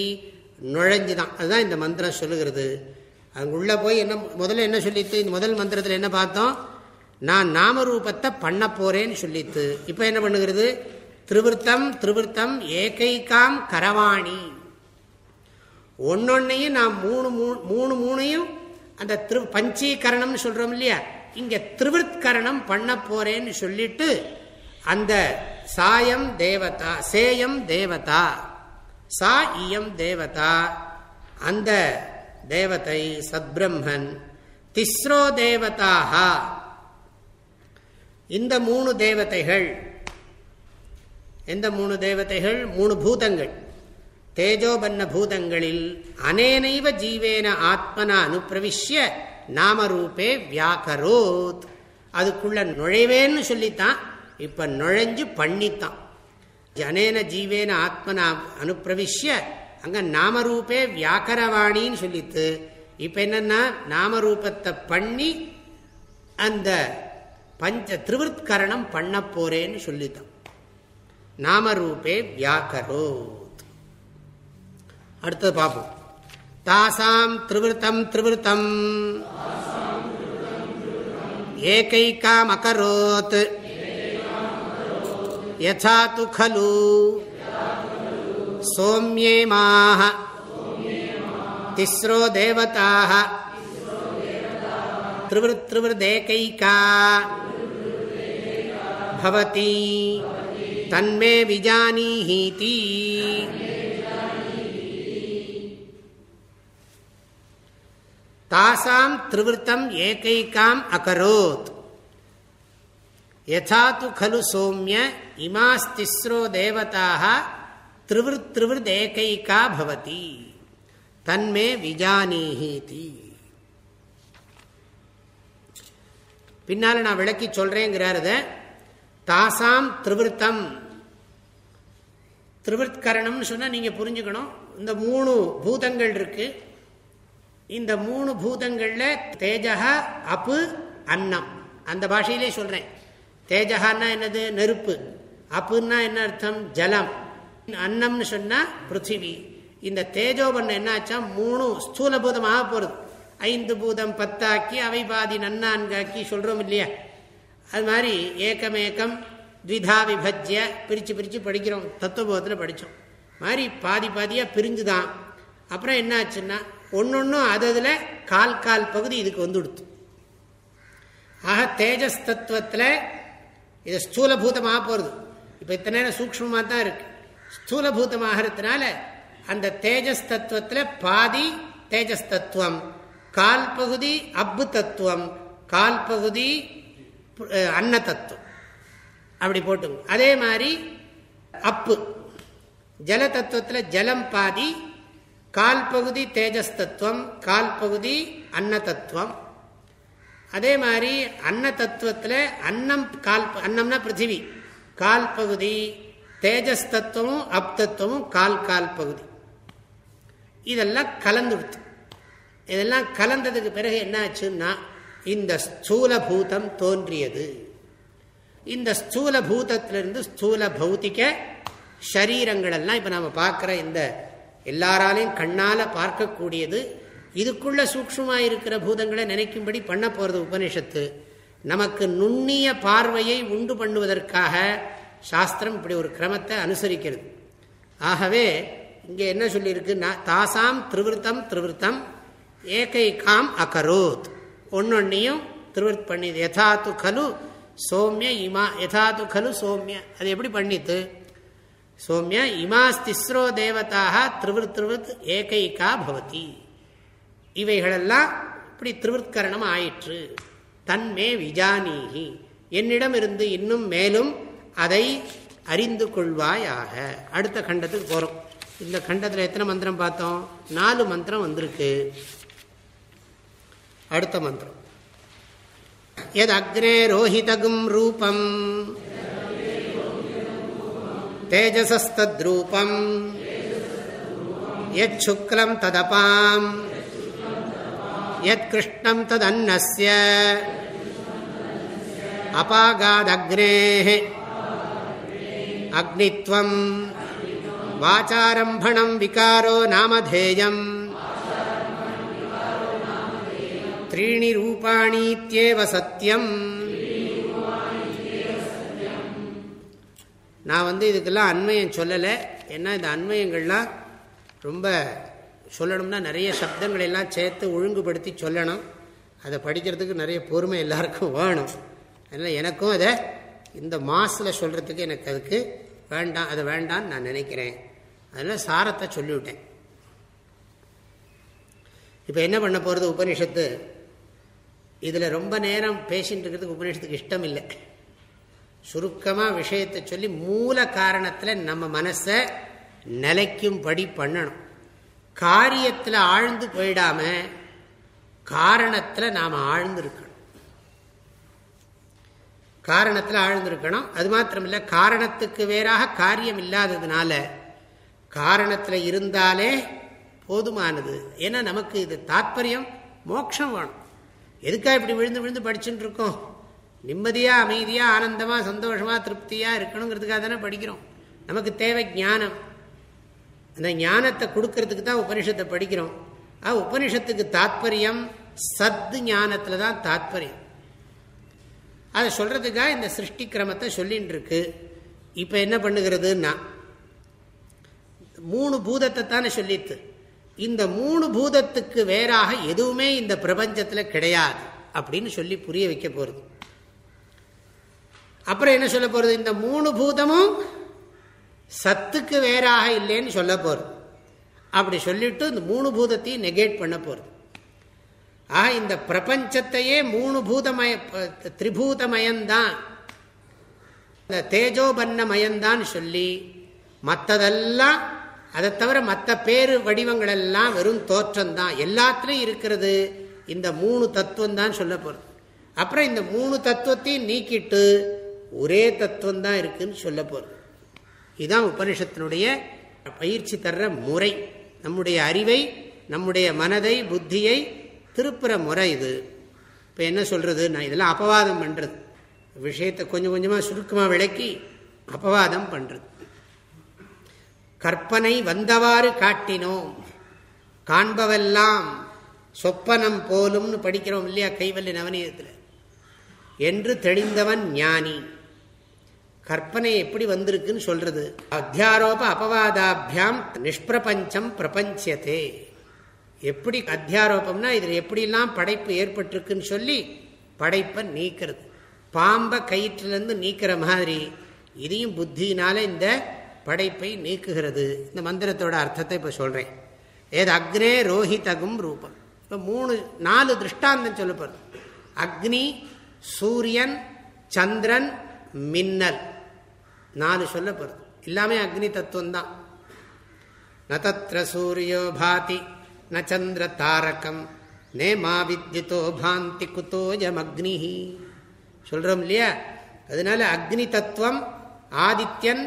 நுழைஞ்சுதான். அதுதான் இந்த மந்திரம் சொல்லுகிறது. அங்கே போய் என்ன முதல்ல என்ன சொல்லித்து? இந்த முதல் மந்திரத்தில் என்ன பார்த்தோம்? நான் நாமரூபத்தை பண்ண போறேன்னு சொல்லித்து. இப்போ என்ன பண்ணுகிறது? திருவிருத்தம் திருவிருத்தம் ஏகைக்காம் கரவாணி. ஒன்னொன்னையும் நான் மூணு மூணு மூணையும் அந்த திரு பஞ்சீகரணம்னு சொல்றோம் இல்லையா? இங்க திருவிற்கரணம் பண்ண போறேன்னு சொல்லிட்டு அந்த சாயம் தேவதா சேயம் தேவதா சா இயம் தேவதா அந்த தேவதை சத்பிரம்மன் திஸ்ரோ தேவதாக. இந்த மூணு தேவதைகள் எந்த மூணு தேவதைகள் மூணு பூதங்கள். தேஜோபன்ன பூதங்களில் அனேனைவ ஜீவேன ஆத்மனா அனுப்பிரவிஷ்ய நாமரூபே வியாக்கரோத் அதுக்குள்ள நுழைவேன்னு சொல்லித்தான். இப்ப நுழைஞ்சு பண்ணித்தான். ஜனேன ஜீவேன ஆத்மனா அனுப்பிரவிஷ்ய அங்க நாமரூபே வியாக்கரவாணின்னு சொல்லித்து இப்ப என்னன்னா நாமரூபத்தை பண்ணி அந்த பஞ்ச திருவிற்கரணம் பண்ண போறேன்னு சொல்லித்தான். நாமரூபே வியாக்கரோத் அடுத்தது பார்ப்போம் தாசாம் திருவிருத்தம் திருவிருத்தம் ஏகைக்காம் அகரோத் யதா து खलु सौम्येमाः तिस्रो देवताः त्रिवृत्त्रिवृदेकैका भवति तन्मे विजानीहीति தாசாம் திருவிருத்தம் ஏகைக்காம் அகரோத் யதா து खलु சோமிய இமாஸ்திஸ்ரோ தேவதாக திருவிருத் திருவிருத் ஏகைக்கா பவதி தன்மே விஜானீஹீதி பின்னால நான் விளக்கி சொல்றேங்கிறாரத தாசாம் திருவிருத்தம். திருவிற்கரணம்னு சொன்னால் நீங்கள் புரிஞ்சுக்கணும். இந்த மூணு பூதங்கள் இருக்கு. இந்த மூணு பூதங்களில் தேஜகா அப்பு அன்னம். அந்த பாஷையிலே சொல்கிறேன் தேஜகான்னா என்னது? நெருப்பு. அப்புன்னா என்ன அர்த்தம்? ஜலம். அன்னம்னு சொன்னால் பிருத்திவி. இந்த தேஜோபண்ணம் என்னாச்சா? மூணு ஸ்தூல பூதமாக போகிறது ஐந்து பூதம் பத்தாக்கி அவை பாதி நன்னான்காக்கி சொல்கிறோம் இல்லையா? அது மாதிரி ஏக்கமேக்கம் த்விதா விபஜ்ய பிரித்து பிரித்து படிக்கிறோம். தத்துவபோதத்தில் படித்தோம் மாதிரி பாதி பாதியாக பிரிஞ்சு தான் அப்புறம் என்னாச்சுன்னா ஒன்னொன்னும் அது அதில் கால் கால் பகுதி இதுக்கு வந்து கொடுத்து ஆக தேஜஸ் தத்துவத்தில் இது ஸ்தூலபூதமாக போகிறது இப்போ இத்தனை நேரம் சூக்மமாக தான் இருக்கு. ஸ்தூலபூதமாகிறதுனால அந்த தேஜஸ் தத்துவத்தில் பாதி தேஜஸ் தத்துவம் கால் பகுதி அப்பு தத்துவம் கால் பகுதி அன்ன தத்துவம் அப்படி போட்டுங்க. அதே மாதிரி அப்பு. ஜல தத்துவத்தில் ஜலம் பாதி கால் பகுதி தேஜஸ் தத்துவம் கால் பகுதி அன்ன தத்துவம் அதே மாதிரி அன்ன தத்துவத்தில் அன்னம் கால் அன்னம்னா பிருத்திவி. கால் பகுதி தேஜஸ் தத்துவமும் அப் தத்துவமும் கால் கால் பகுதி. இதெல்லாம் கலந்துடுத்து இதெல்லாம் கலந்ததுக்கு பிறகு என்ன ஆச்சுன்னா இந்த ஸ்தூல பூதம் தோன்றியது. இந்த ஸ்தூல பூதத்திலிருந்து ஸ்தூல பௌத்திக சரீரங்களெல்லாம் இப்போ நம்ம பார்க்குற இந்த எல்லாராலையும் கண்ணால் பார்க்கக்கூடியது. இதுக்குள்ள சூக்ஷமாக இருக்கிற பூதங்களை நினைக்கும்படி பண்ண போகிறது உபனிஷத்து. நமக்கு நுண்ணிய பார்வையை உண்டு பண்ணுவதற்காக சாஸ்திரம் இப்படி ஒரு கிரமத்தை அனுசரிக்கிறது. ஆகவே இங்கே என்ன சொல்லியிருக்கு? தாசாம் திருவிருத்தம் திருவிருத்தம் ஏகைகாம் அகரோத். ஒன்னொன்னையும் திருவிருத் பண்ணிது. யதாத்து கலு சோமிய இமா யதாத்து கலு சோமிய. அது எப்படி பண்ணித்து? சோமிய இமாஸ்திஸ்ரோ தேவதாக திருவிருத் திருவிருத் ஏகைக்கா பவதி. இவைகளெல்லாம் இப்படி திருவிற்கரணம் ஆயிற்று. தன்மே விஜானீகி என்னிடம் இருந்து இன்னும் மேலும் அதை அறிந்து கொள்வாயாக. அடுத்த கண்டத்துக்கு போகிறோம் இந்த கண்டத்தில் எத்தனை மந்திரம் பார்த்தோம்? நாலு மந்திரம் வந்திருக்கு. அடுத்த மந்திரம் எது அக்னே ரோஹிதகும் ரூபம் தேஜசஸ்தூபம் யச்சுக்லம் ததபாம் யத்கிருஷ்ணம் ததன்னஸ்ய அபாகாதக்னேः அக்னித்வம் வாச்சாரம்பணம் விகாரோ त्रीणि रूपाणीत्येव சத்தியம் நான் வந்து இதுக்கெல்லாம் அண்மையம் சொல்லலை ஏன்னா இந்த அண்மையங்கள்லாம் ரொம்ப சொல்லணும்னா நிறைய சப்தங்கள் எல்லாம் சேர்த்து ஒழுங்குபடுத்தி சொல்லணும் அதை படிக்கிறதுக்கு நிறைய பொறுமை எல்லாருக்கும் வேணும் அதனால் எனக்கும் அதை இந்த மாசில் சொல்கிறதுக்கு எனக்கு அதுக்கு வேண்டாம் அது வேண்டான்னு நான் நினைக்கிறேன் அதனால் சாரத்தை சொல்லிவிட்டேன் இப்போ என்ன பண்ண போகிறது உபனிஷத்து இதில் ரொம்ப நேரம் பேசிட்டு இருக்கிறதுக்கு உபநிஷத்துக்கு இஷ்டம் இல்லை சுருக்கமாக விஷயத்தை சொல்லி மூல காரணத்தில் நம்ம மனசை நிலைக்கும்படி பண்ணணும். காரியத்தில் ஆழ்ந்து போயிடாம காரணத்தில் நாம் ஆழ்ந்திருக்கணும். காரணத்தில் ஆழ்ந்திருக்கணும். அது மாத்திரமில்லை காரணத்துக்கு வேறாக காரியம் இல்லாததுனால காரணத்தில் இருந்தாலே போதுமானது. ஏன்னா நமக்கு இது தாற்பயம் மோட்சம் வேணும். எதுக்காக இப்படி விழுந்து விழுந்து படிச்சுட்டு இருக்கோம்? நிம்மதியாக அமைதியாக ஆனந்தமாக சந்தோஷமாக திருப்தியாக இருக்கணுங்கிறதுக்காக தானே படிக்கிறோம். நமக்கு தேவை ஞானம். அந்த ஞானத்தை கொடுக்கறதுக்கு தான் உபனிஷத்தை படிக்கிறோம். ஆ உபனிஷத்துக்கு தாத்பரியம் சத்து ஞானத்தில் தான் தாத்பரியம். அதை சொல்கிறதுக்காக இந்த சிருஷ்டி கிரமத்தை சொல்லின்னு இருக்கு. இப்போ என்ன பண்ணுகிறதுன்னா மூணு பூதத்தை தானே சொல்லித்து இந்த மூணு பூதத்துக்கு வேறாக எதுவுமே இந்த பிரபஞ்சத்தில் கிடையாது அப்படின்னு சொல்லி புரிய வைக்க போகிறது அப்புறம் என்ன சொல்ல போகிறது இந்த மூணு பூதமும் சத்துக்கு வேறாக இல்லைன்னு சொல்ல போகிறது அப்படி சொல்லிட்டு இந்த மூணு பூதத்தையும் நெகேட் பண்ண போகிறது ஆக இந்த பிரபஞ்சத்தையே மூணு பூதமய திரிபூதமயம்தான். இந்த தேஜோபன்னமயம்தான் சொல்லி மற்றதெல்லாம் அதை தவிர மற்ற பேரு வடிவங்கள் எல்லாம் வெறும் தோற்றம் தான் எல்லாத்துலேயும் இருக்கிறது இந்த மூணு தத்துவம் தான் சொல்ல போகிறது அப்புறம் இந்த மூணு தத்துவத்தையும் நீக்கிட்டு ஒரே தத்துவம் தான் இருக்குன்னு சொல்ல போகிறது இதுதான் உபனிஷத்தினுடைய பயிற்சி தர்ற முறை. நம்முடைய அறிவை நம்முடைய மனதை புத்தியை திருப்புற முறை இது. இப்போ என்ன சொல்கிறது நான் இதெல்லாம் அபவாதம் பண்ணுறது விஷயத்தை கொஞ்சம் கொஞ்சமாக சுருக்கமாக விளக்கி அபவாதம் பண்ணுறது கற்பனை வந்தவாறு காட்டினோம். காண்பவெல்லாம் சொப்பனம் போலும்னு படிக்கிறோம் இல்லையா கைவல்லி நவநீதத்தில்? என்று தெளிந்தவன் ஞானி. கற்பனை எப்படி வந்திருக்குன்னு சொல்றது? அத்தியாரோப அபவாதாபியாம் நிஷ்பிரபஞ்சம் பிரபஞ்சத்தே எப்படி அத்தியாரோபம்னா இதில் எப்படிலாம் படைப்பு ஏற்பட்டிருக்குன்னு சொல்லி படைப்பை நீக்கிறது. பாம்பை கயிற்றுலேருந்து நீக்கிற மாதிரி இதையும் புத்தினால இந்த படைப்பை நீக்குகிறது. இந்த மந்திரத்தோட அர்த்தத்தை இப்போ சொல்கிறேன் ஏது அக்னே ரோஹிதகும் ரூபம். இப்போ மூணு நாலு திருஷ்டாந்தம் சொல்லப்படுது. அக்னி சூரியன் சந்திரன் மின்னல். நாலு சொல்லப்படுது. எல்லாமே அக்னி தத்துவம் தான் நத்திர சூரியோ பாதி ந சந்திர தாரகம். நே மா வித்யுதோ பாந்தி குத்தோஜம் அக்னி சொல்கிறோம் இல்லையா? அதனால அக்னி தத்துவம் ஆதித்யன்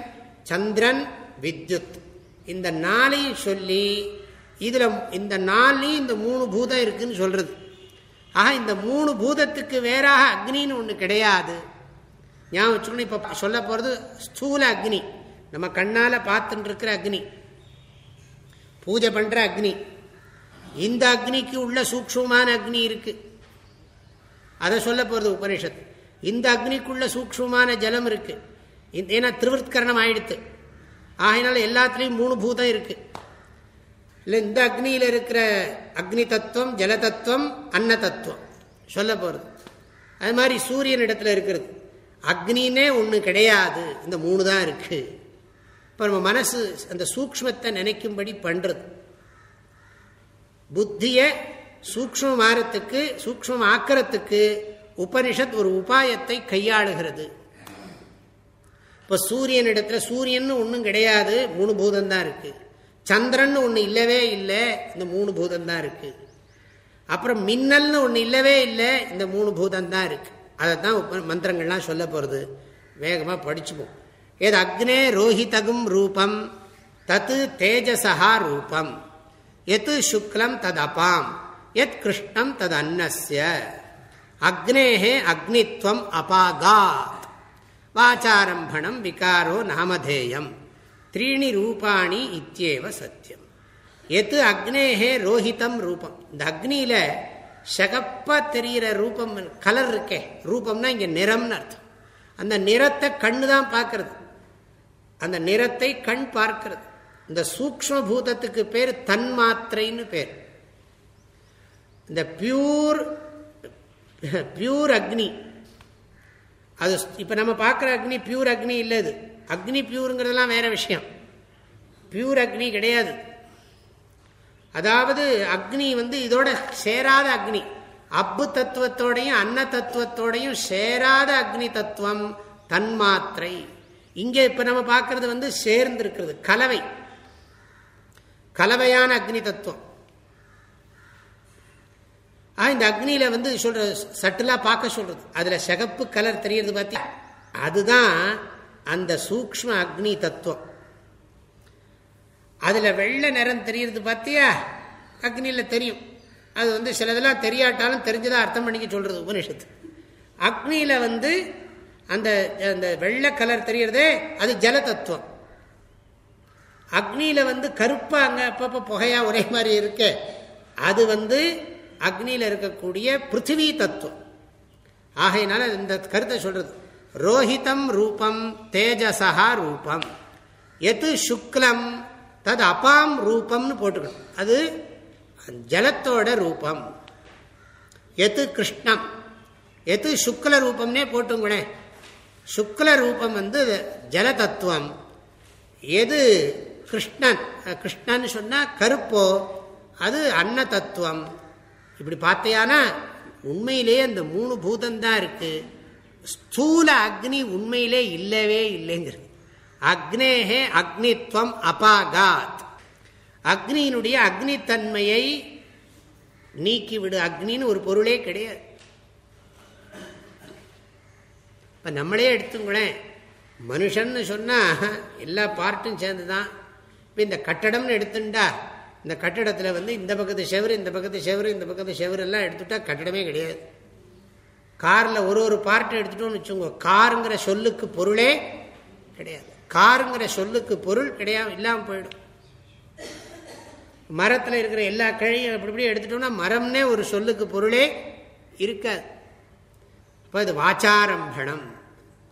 சந்திரன் வித்யுத். இந்த நாளையும் சொல்லி இதில் இந்த நாளையும் இந்த மூணு பூதம் இருக்குதுன்னு சொல்கிறது ஆக இந்த மூணு பூதத்துக்கு வேறாக அக்னின்னு ஒன்று கிடையாது. ஞாபகம் வச்சுக்கணும் இப்போ சொல்ல போகிறது ஸ்தூல அக்னி. நம்ம கண்ணால் பார்த்துட்டு இருக்கிற அக்னி. பூஜை பண்ணுற அக்னி. இந்த அக்னிக்கு உள்ள சூக்ஷமான அக்னி இருக்குது அதை சொல்ல போகிறது உபனிஷத். இந்த அக்னிக்குள்ள சூக்ஷமான ஜலம் இருக்குது ஏன்னா திருவருத்கரணம் ஆயிடுத்து ஆகினால எல்லாத்துலேயும் மூணு பூதம் இருக்கு. இல்லை இந்த அக்னியில் இருக்கிற அக்னி தத்துவம் ஜல தத்துவம் அன்ன தத்துவம். சொல்ல போகிறது அது மாதிரி சூரியன் இடத்துல இருக்கிறது. அக்னின்னே ஒன்று கிடையாது. இந்த மூணு தான் இருக்கு. இப்போ நம்ம மனசு அந்த சூக்மத்தை நினைக்கும்படி பண்ணுறது புத்தியை சூக்மம் மாறத்துக்கு சூக்மம் ஆக்கிறதுக்கு உபனிஷத் ஒரு உபாயத்தை கையாளுகிறது. இப்போ சூரியன் இடத்துல சூரியன் ஒன்றும் கிடையாது மூணு பூதம் தான் இருக்கு. சந்திரன் ஒன்று இல்லவே இல்லை இந்த மூணு பூதம் தான் அப்புறம் மின்னல்னு ஒன்று இல்லவே இல்லை இந்த மூணு பூதம் தான் அதை தான் மந்திரங்கள்லாம் சொல்ல போகிறது வேகமாக படிச்சுப்போம். ஏது அக்னே ரோஹிதகும் ரூபம் தத்து தேஜசா ரூபம். எத்து சுக்லம் தது அபாம் எத் கிருஷ்ணம் தது அன்னஸ்ய. அக்னேகே அக்னித்வம் அபாகாத் வாச்சாரம்பணம் விகாரோ நாமதேயம். த்ரீணி ரூபாணி இத்தியேவ சத்தியம் எது அக்னேகே ரோஹிதம் ரூபம். இந்த அக்னியில சகப்பா தெரிகிற ரூபம் கலர் இருக்கே. ரூபம்னா இங்க நிறம்னு அர்த்தம். அந்த நிறத்தை கண்ணு தான் பார்க்கறது. அந்த நிறத்தை கண் பார்க்கிறது. இந்த சூக்ம பூதத்துக்கு பேர் தன்மாத்திரைன்னு பேர். இந்த பியூர் பியூர் அக்னி. அது இப்போ நம்ம பார்க்குற அக்னி பியூர் அக்னி இல்லை இது அக்னி பியூருங்கிறதெல்லாம் வேற விஷயம். பியூர் அக்னி கிடையாது. அதாவது அக்னி வந்து இதோட சேராத அக்னி. அப்பு தத்துவத்தோடையும் அன்ன தத்துவத்தோடையும் சேராத அக்னி தத்துவம் தன்மாத்திரை. இங்கே இப்போ நம்ம பார்க்கறது வந்து சேர்ந்து இருக்கிறது கலவை. கலவையான அக்னி தத்துவம். இந்த அக்னியில வந்து சொல்ற சட்டிலா பார்க்க சொல்றது. அதுல சிகப்பு கலர் தெரியறது பார்த்தி அதுதான் அந்த சூக்ம அக்னி தத்துவம். அதுல வெள்ளை நிறம் தெரியறது பார்த்தியா அக்னியில தெரியும். அது வந்து சிலதெல்லாம் தெரியாட்டாலும் தெரிஞ்சதா அர்த்தம் பண்ணிக்க சொல்றது உபனிஷத்து. அக்னியில வந்து அந்த அந்த வெள்ளை கலர் தெரியறதே அது ஜல தத்துவம். அக்னியில வந்து கருப்பா அங்க அப்பப்ப புகையா ஒரே மாதிரி இருக்கு. அது வந்து அக்னியில் இருக்கக்கூடிய பிருத்திவி தத்துவம். ஆகையினால இந்த கருத்தை சொல்றது. ரோஹிதம் ரூபம் தேஜசா ரூபம். எது சுக்லம் தது அப்பாம் ரூபம்னு போட்டுக்கணும். அது ஜலத்தோட ரூபம். எது கிருஷ்ணம் எது சுக்ல ரூபம்னே போட்டுங்களே சுக்ல ரூபம் வந்து ஜல தத்துவம். எது கிருஷ்ணன் கிருஷ்ணன் சொன்னா கருப்போ அது அன்ன தத்துவம். இப்படி பார்த்தையானா உண்மையிலே அந்த மூணு பூதந்தான் இருக்குது இருக்கு. ஸ்தூல அக்னி உண்மையிலே இல்லவே இல்லைங்கிறது. அக்னேகே அக்னித்வம் அபாகாத். அக்னியினுடைய அக்னித்தன்மையை நீக்கிவிடு. அக்னின்னு ஒரு பொருளே கிடையாது. இப்போ நம்மளே எடுத்துங்களேன். மனுஷன்னு சொன்னால் எல்லா பார்ட்டும் சேர்ந்து தான் இப்போ இந்த கட்டடம்னு எடுத்துட்டா இந்த கட்டடத்தில் வந்து இந்த பக்கத்து செவரு இந்த பக்கத்து செவரு இந்த பக்கத்து செவரு எல்லாம் எடுத்துட்டா கட்டடமே கிடையாது. காரில் ஒரு ஒரு பார்ட்டை எடுத்துட்டோம்னு வச்சுக்கோங்க. காருங்கிற சொல்லுக்கு பொருளே கிடையாது. காருங்கிற சொல்லுக்கு பொருள் கிடையாது இல்லாமல் போயிடும். மரத்தில் இருக்கிற எல்லா கிழையும் அப்படி இப்படி எடுத்துட்டோம்னா மரம்னே ஒரு சொல்லுக்கு பொருளே இருக்காது. இப்போ இது வாச்சாரம்பணம்.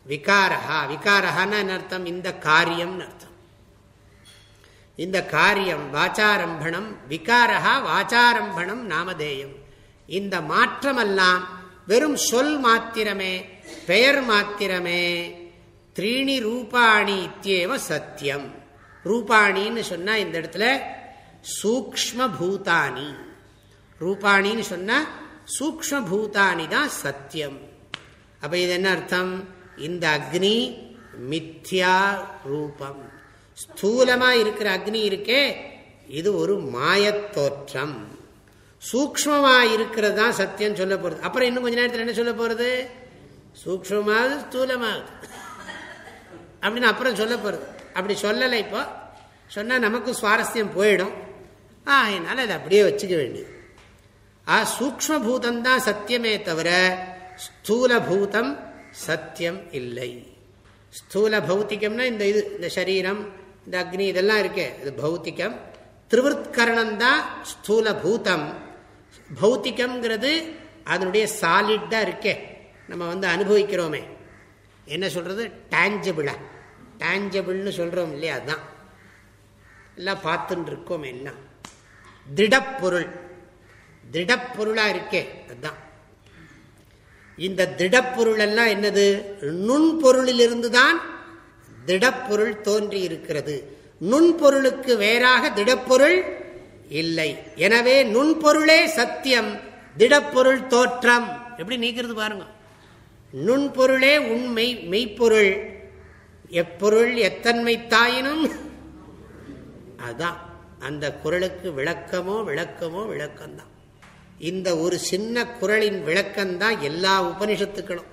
விகாரஹா. விகாரஹான்னு அர்த்தம்? இந்த காரியம்னு அர்த்தம். இந்த காரியம் வாச்சாரம்பணம் விகாரஹா வாச்சாரம்பணம் நாமதேயம். இந்த மாற்றமெல்லாம் வெறும் சொல் மாத்திரமே பெயர் மாத்திரமே. த்ரீணி ரூபாணி இத்தியேவ சத்தியம். ரூபாணின்னு சொன்னா இந்த இடத்துல சூக்ம பூதானி ரூபாணின்னு சொன்னா சூக்ம பூதானி தான் சத்தியம். அப்ப இது என்ன அர்த்தம்? இந்த அக்னி மித்யா ரூபம். ஸ்தூலமா இருக்கிற அக்னி இருக்கே இது ஒரு மாயத்தோற்றம் சூக்மமா இருக்கிறது தான் சத்தியம் சொல்ல போறது. அப்புறம் இன்னும் கொஞ்ச நேரத்தில் என்ன சொல்ல போறது? சூக்மமாவது ஸ்தூலமாகுது அப்படின்னு அப்புறம் சொல்ல போறது. அப்படி சொல்லலை இப்போ. சொன்னா நமக்கு சுவாரஸ்யம் போயிடும். ஆகையினால அதை அப்படியே வச்சுக்க வேண்டியது. ஆ சூக்ம பூதம் தான் சத்தியமே தவிர ஸ்தூல பூதம் சத்தியம் இல்லை. ஸ்தூல பௌத்திகம்னா இந்த இது இந்த சரீரம் இந்த அக்னி இதெல்லாம் இருக்கே. இது பௌத்திகம். திருவருத்கரணம் தான் ஸ்தூல பூதம் பௌத்திகம்ங்கிறது அதனுடைய சாலிட்டாக இருக்கே. நம்ம வந்து அனுபவிக்கிறோமே. என்ன சொல்கிறது டேஞ்சபிளா டேஞ்சபிள்னு சொல்கிறோம் இல்லையா? அதுதான் எல்லாம் பார்த்துன்னு இருக்கோம் எல்லாம். திடப்பொருள். திடப்பொருளாக இருக்கே. அதுதான் இந்த திடப்பொருள் எல்லாம் என்னது? நுண்பொருளிலிருந்து தான் திடப்பொருள் தோன்றி இருக்கிறது நுண்பொருளுக்கு வேறாக திடப்பொருள் இல்லை. எனவே நுண்பொருளே சத்தியம் திடப்பொருள் தோற்றம். எப்படி நீக்கிறது பாருங்க. நுண்பொருளே உண்மை மெய்ப்பொருள். எப்பொருள் எத்தன்மை தாயினும் அதான். அந்த குரலுக்கு விளக்கமோ விளக்கமோ விளக்கம்தான். இந்த ஒரு சின்ன குரலின் விளக்கம்தான் எல்லா உபனிஷத்துக்களும்.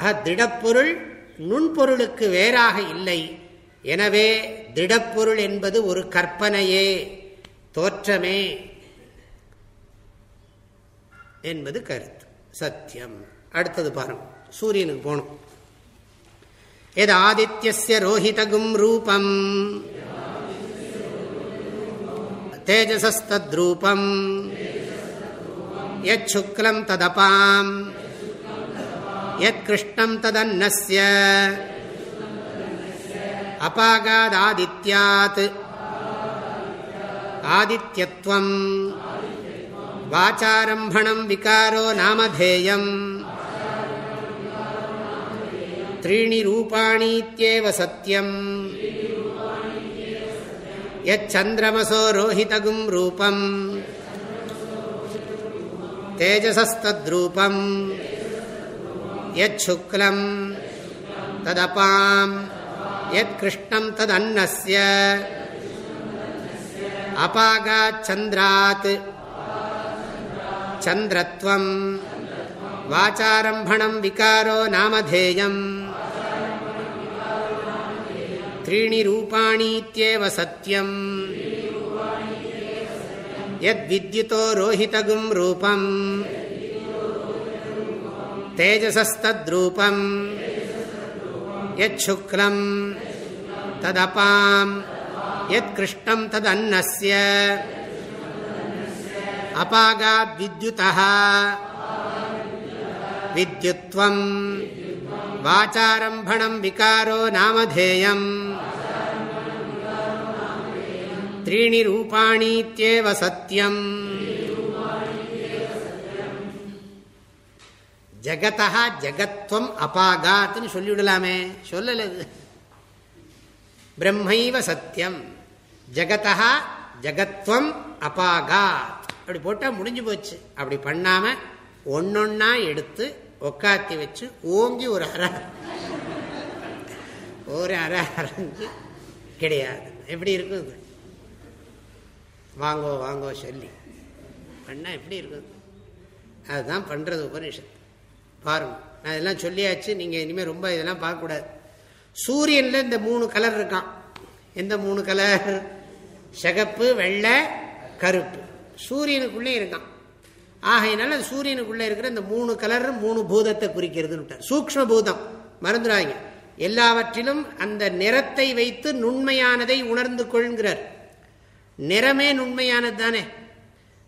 திடப்பொருள் நுண்பொருளுக்கு வேறாக இல்லை. எனவே திடப்பொருள் என்பது ஒரு கற்பனையே தோற்றமே என்பது கருத்து. சத்தியம். அடுத்தது பாருங்க. சூரியனுக்கு போகணும். எது ஆதித்யசிய ரோஹிதகும் ரூபம். தேஜசஸ்தத்ரூபம். எச்சுக்லம் ததபாம். यत्कृष्णं तदन्नस्य अपागादादित्यात् आदित्यत्वम् वाचारम्भणं विकारो नामधेयम् त्रीणि रूपाणीत्येव सत्यम् यच्छन्द्रमसो रोहितगुं रूपम् तेजसस्तद्रूपम् यच्छुक्लम् तदपाम् यत्कृष्णम् तदन्नस्य अपागाच्छन्द्रात् चन्द्रत्वम् वाचारम्भणम् विकारो नामधेयम् त्रीणि रूपाणीत्येव सत्यम् यद्विद्युतो रोहितगुम् रूपम् तेजसस्तद्रूपम्। यच्छुक्लम् तदपाम्। यत्कृष्णम् तदन्नस्य। अपागाद्विद्युतः। विद्युत्वम्। वाचारम्भणम् विकारो नामधेयम्। त्रीणि रूपाणीत्येव सत्यम्। ஜகதா ஜகத்வம் அபாகாத்னு சொல்லிவிடலாமே. சொல்லல பிரம்மைவ சத்தியம் ஜகதா ஜகத்வம் அபாகாத். அப்படி போட்டால் முடிஞ்சு போச்சு. அப்படி பண்ணாம ஒன்னொன்னா எடுத்து உக்காத்தி வச்சு ஓங்கி ஒரு அற. ஒரு அற அரைஞ்சு கிடையாது. எப்படி இருக்குது வாங்கோ வாங்கோ சொல்லி. பண்ணால் எப்படி இருக்குது அதுதான் பண்ணுறது உபனிஷத்து பாருங்க. நான் இதெல்லாம் சொல்லியாச்சு நீங்கள் இனிமேல் ரொம்ப இதெல்லாம் பார்க்கக்கூடாது. சூரியனில் இந்த மூணு கலர் இருக்கான் எந்த மூணு கலர் சிகப்பு வெள்ளை கருப்பு. சூரியனுக்குள்ளே இருக்கான் ஆகையினால சூரியனுக்குள்ளே இருக்கிற இந்த மூணு கலர் மூணு பூதத்தை குறிக்கிறதுன்னு சூக்ம பூதம். மறந்துடாங்க எல்லாவற்றிலும் அந்த நிறத்தை வைத்து நுண்மையானதை உணர்ந்து கொள்கிறார். நிறமே நுண்மையானது தானே.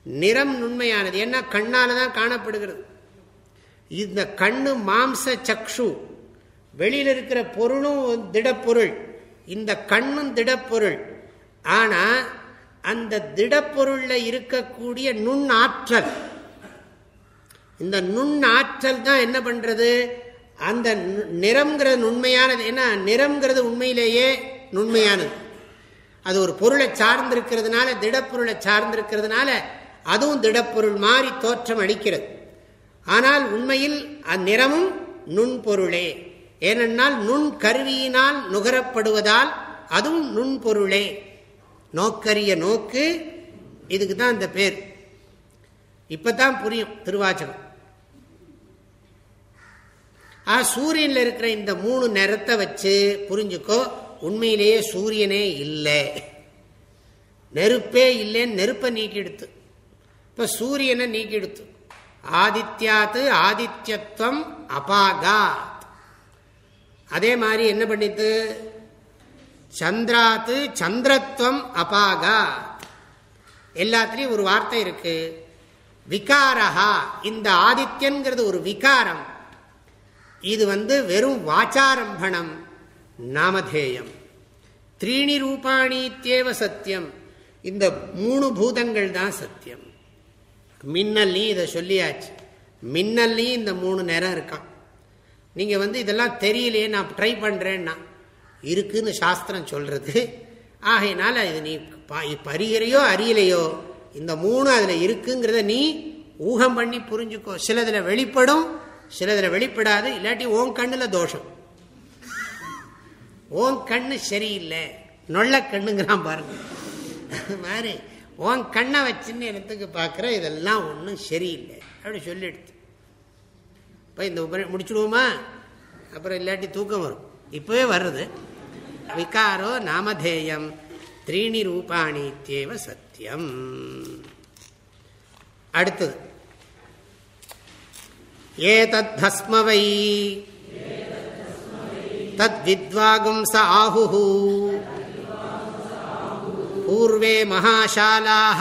நிறம் நுண்மையானது. ஏன்னா கண்ணால தான் காணப்படுகிறது. இந்த கண்ணு மாம்ச சக்ஷு. வெளியில் இருக்கிற பொருளும் திடப்பொருள். இந்த கண்ணும் திடப்பொருள். ஆனால் அந்த திடப்பொருளில் இருக்கக்கூடிய நுண் ஆற்றல் இந்த நுண் ஆற்றல் தான் என்ன பண்ணுறது அந்த நிறம்ங்கிறது உண்மையானது ஏன்னா நிறம்ங்கிறது உண்மையிலேயே நுண்மையானது. அது ஒரு பொருளை சார்ந்திருக்கிறதுனால திடப்பொருளை சார்ந்திருக்கிறதுனால அதுவும் திடப்பொருள் மாறி தோற்றம் அளிக்கிறது. ஆனால் உண்மையில் அந்நிறமும் நுண்பொருளே. ஏனென்றால் நுண் கருவியினால் நுகரப்படுவதால் அதுவும் நுண்பொருளே. நோக்கரிய நோக்கு இதுக்கு தான் இந்த பேர். இப்பதான் புரியும் திருவாச்சகம். ஆ சூரியன்ல இருக்கிற இந்த மூணு நிறத்தை வச்சு புரிஞ்சுக்கோ உண்மையிலேயே சூரியனே இல்லை. நெருப்பே இல்லைன்னு நெருப்பை நீக்கிடுத்து. இப்ப சூரியனை நீக்கிடுத்து. ஆதித்யாத்து ஆதித்யத்துவம் அபாகாத் அதே மாதிரி என்ன பண்ணித்து சந்திராத்து சந்திரத்துவம் அபாகாத் எல்லாத்துலேயும் ஒரு வார்த்தை இருக்கு. விகாரஹா. இந்த ஆதித்யன்கிறது ஒரு விகாரம். இது வந்து வெறும் வாச்சாரம்பணம் நாமதேயம். த்ரீணி ரூபாணித்யேவ சத்தியம். இந்த மூணு பூதங்கள் தான் சத்தியம். மின்னல்லையும் இதை சொல்லியாச்சு. மின்னல்லையும் இந்த மூணு நேரம் இருக்கான். நீங்கள் வந்து இதெல்லாம் தெரியலையே நான் ட்ரை பண்ணுறேன்னா இருக்குன்னு சாஸ்திரம் சொல்கிறது ஆகையினால இது நீ அறிகிறையோ அறியலையோ இந்த மூணு அதில் இருக்குங்கிறத நீ ஊகம் பண்ணி புரிஞ்சுக்கோ. சிலதில் வெளிப்படும் சிலதில் வெளிப்படாது. இல்லாட்டி ஓன் கண்ணில் தோஷம். ஓன் கண்ணு சரியில்லை. நொல்ல கண்ணுங்கிறான் பாருங்க. மாதிரி உன் கண்ணை வச்சுன்னு இடத்துக்கு பார்க்குற? இதெல்லாம் ஒன்றும் சரியில்லை. அப்படி சொல்லிடுது இப்போ இந்த உபரி முடிச்சுடுவோமா? அப்புறம் இல்லாட்டி தூக்கம் வரும். இப்போவே வருது. விகாரோ நாமதேயம். த்ரீணி ரூபாணி தேவ சத்தியம் அடுத்தது. ஏதத் பஸ்மவை தத் வித்வாகும் ச ஆஹு पूर्वे महाशालाः।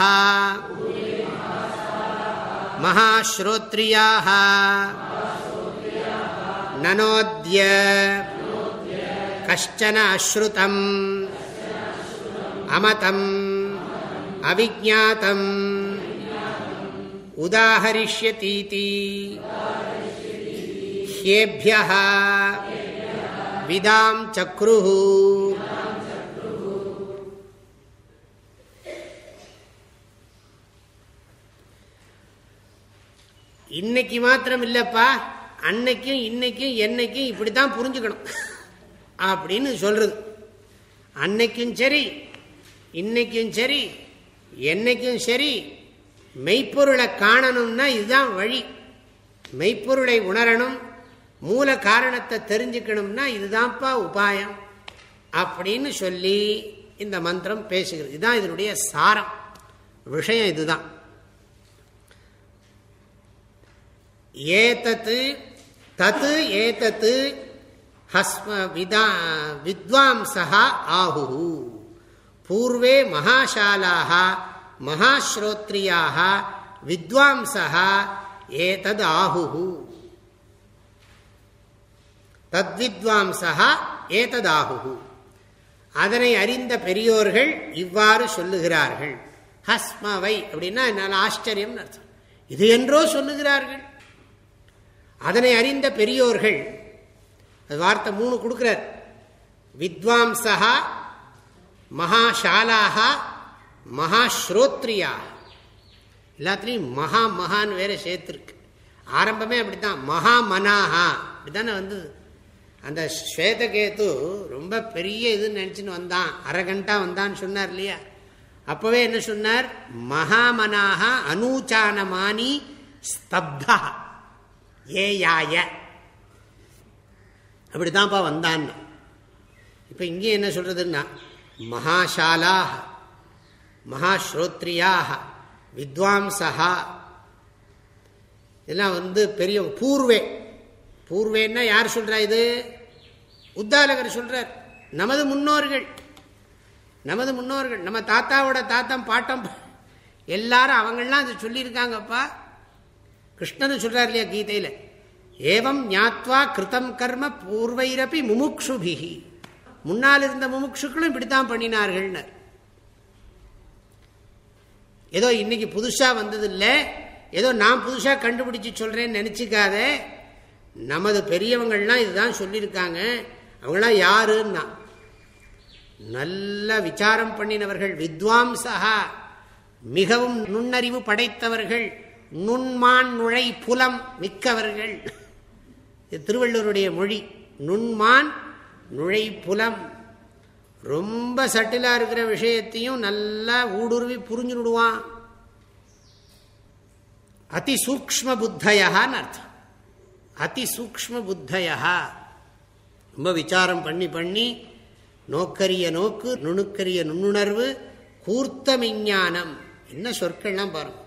महाश्रोत्रियाः। ननोद्य कश्चन अश्रुतम् अमतम्। अविज्ञातम्। उदाहरिष्यतीति। ह्येभ्यः। विदां चक्रुः। இன்னைக்கு மாத்திரம் இல்லப்பா அன்னைக்கும் இன்னைக்கும் என்னைக்கும் இப்படித்தான் புரிஞ்சுக்கணும். அப்படின்னு சொல்றது. அன்னைக்கும் சரி இன்னைக்கும் சரி என்னைக்கும் சரி மெய்ப்பொருளை காணணும்னா இதுதான் வழி. மெய்ப்பொருளை உணரணும் மூல காரணத்தை தெரிஞ்சுக்கணும்னா இதுதான்ப்பா உபாயம். அப்படின்னு சொல்லி இந்த மந்திரம் பேசுகிறது. இதுதான் இதனுடைய சாரம். விஷயம் இதுதான். ஏதத்து தத்து ஏதத்து ஹஸ்ம விதா வித்வாம்சா ஆஹு பூர்வே மகாசாலாக மகாஸ்ரோத்ரியாக வித்வாம்சா ஏதத் ஆஹு தத்வித்வாம்சா ஏததாகு அதனை அறிந்த பெரியோர்கள் இவ்வாறு சொல்லுகிறார்கள். ஹஸ்மவை அப்படின்னா என்னால் ஆச்சரியம் அர்த்தம். இது என்றோ சொல்லுகிறார்கள். அதனை அறிந்த பெரியோர்கள் அது வார்த்தை மூணு கொடுக்கிறார். வித்வாம்சா மகாஷாலாக மகாஸ்ரோத்ரியா எல்லாத்துலேயும் மகா மகான் வேற சேர்த்துருக்கு. ஆரம்பமே அப்படித்தான் மகா மனாஹா அப்படித்தானே வந்தது. அந்த ஸ்வேதகேத்து ரொம்ப பெரிய இதுன்னு நினச்சின்னு வந்தான். அரைகண்டா வந்தான்னு சொன்னார் இல்லையா? அப்போவே என்ன சொன்னார்? மகாமனாக அனூச்சானமானி ஸ்தப்தா ஏயாய அப்படிதான்ப்பா வந்தான் இப்போ இங்கே என்ன சொல்றதுன்னா மகாசாலாக மகாஸ்ரோத்ரியாக வித்வாம்சா இதெல்லாம் வந்து பெரிய பூர்வே. பூர்வேன்னா யார் சொல்றா இது? உத்தாலகர் சொல்றார். நமது முன்னோர்கள். நமது முன்னோர்கள். நம்ம தாத்தாவோட தாத்தம் பாட்டம் எல்லாரும் அவங்களாம் அதை சொல்லியிருக்காங்கப்பா. கிருஷ்ணன் சொல்றார் இல்லையா கீதையில? ஏவம் ஞாத்வா கிருத்தம் கர்ம பூர்வைரப்பி முமுக்ஷுபிகி முன்னால் இருந்த முமுக்ஷுக்களும் இப்படித்தான் பண்ணினார்கள்னர். ஏதோ இன்னைக்கு புதுசா வந்தது இல்லை ஏதோ நான் புதுசா கண்டுபிடிச்சு சொல்றேன்னு நினைச்சுக்காத. நமது பெரியவங்கள்லாம் இதுதான் சொல்லியிருக்காங்க. அவங்களாம் யாருன்னா? நல்ல விசாரம் பண்ணினவர்கள் வித்வாம்சா மிகவும் நுண்ணறிவு படைத்தவர்கள். நுண்மான் நுழை புலம் மிக்கவர்கள். திருவள்ளுவருடைய மொழி. நுண்மான் நுழை புலம். ரொம்ப சட்டிலாக இருக்கிற விஷயத்தையும் நல்லா ஊடுருவி புரிஞ்சுடுவான் அதி சூக்ம புத்தையான்னு அர்த்தம். அதி சூக்ம புத்தையா ரொம்ப விசாரம் பண்ணி பண்ணி நோக்கரிய நோக்கு நுணுக்கரிய நுண்ணுணர்வு கூர்த்த விஞ்ஞானம். என்ன சொற்கள்லாம் பாருங்க.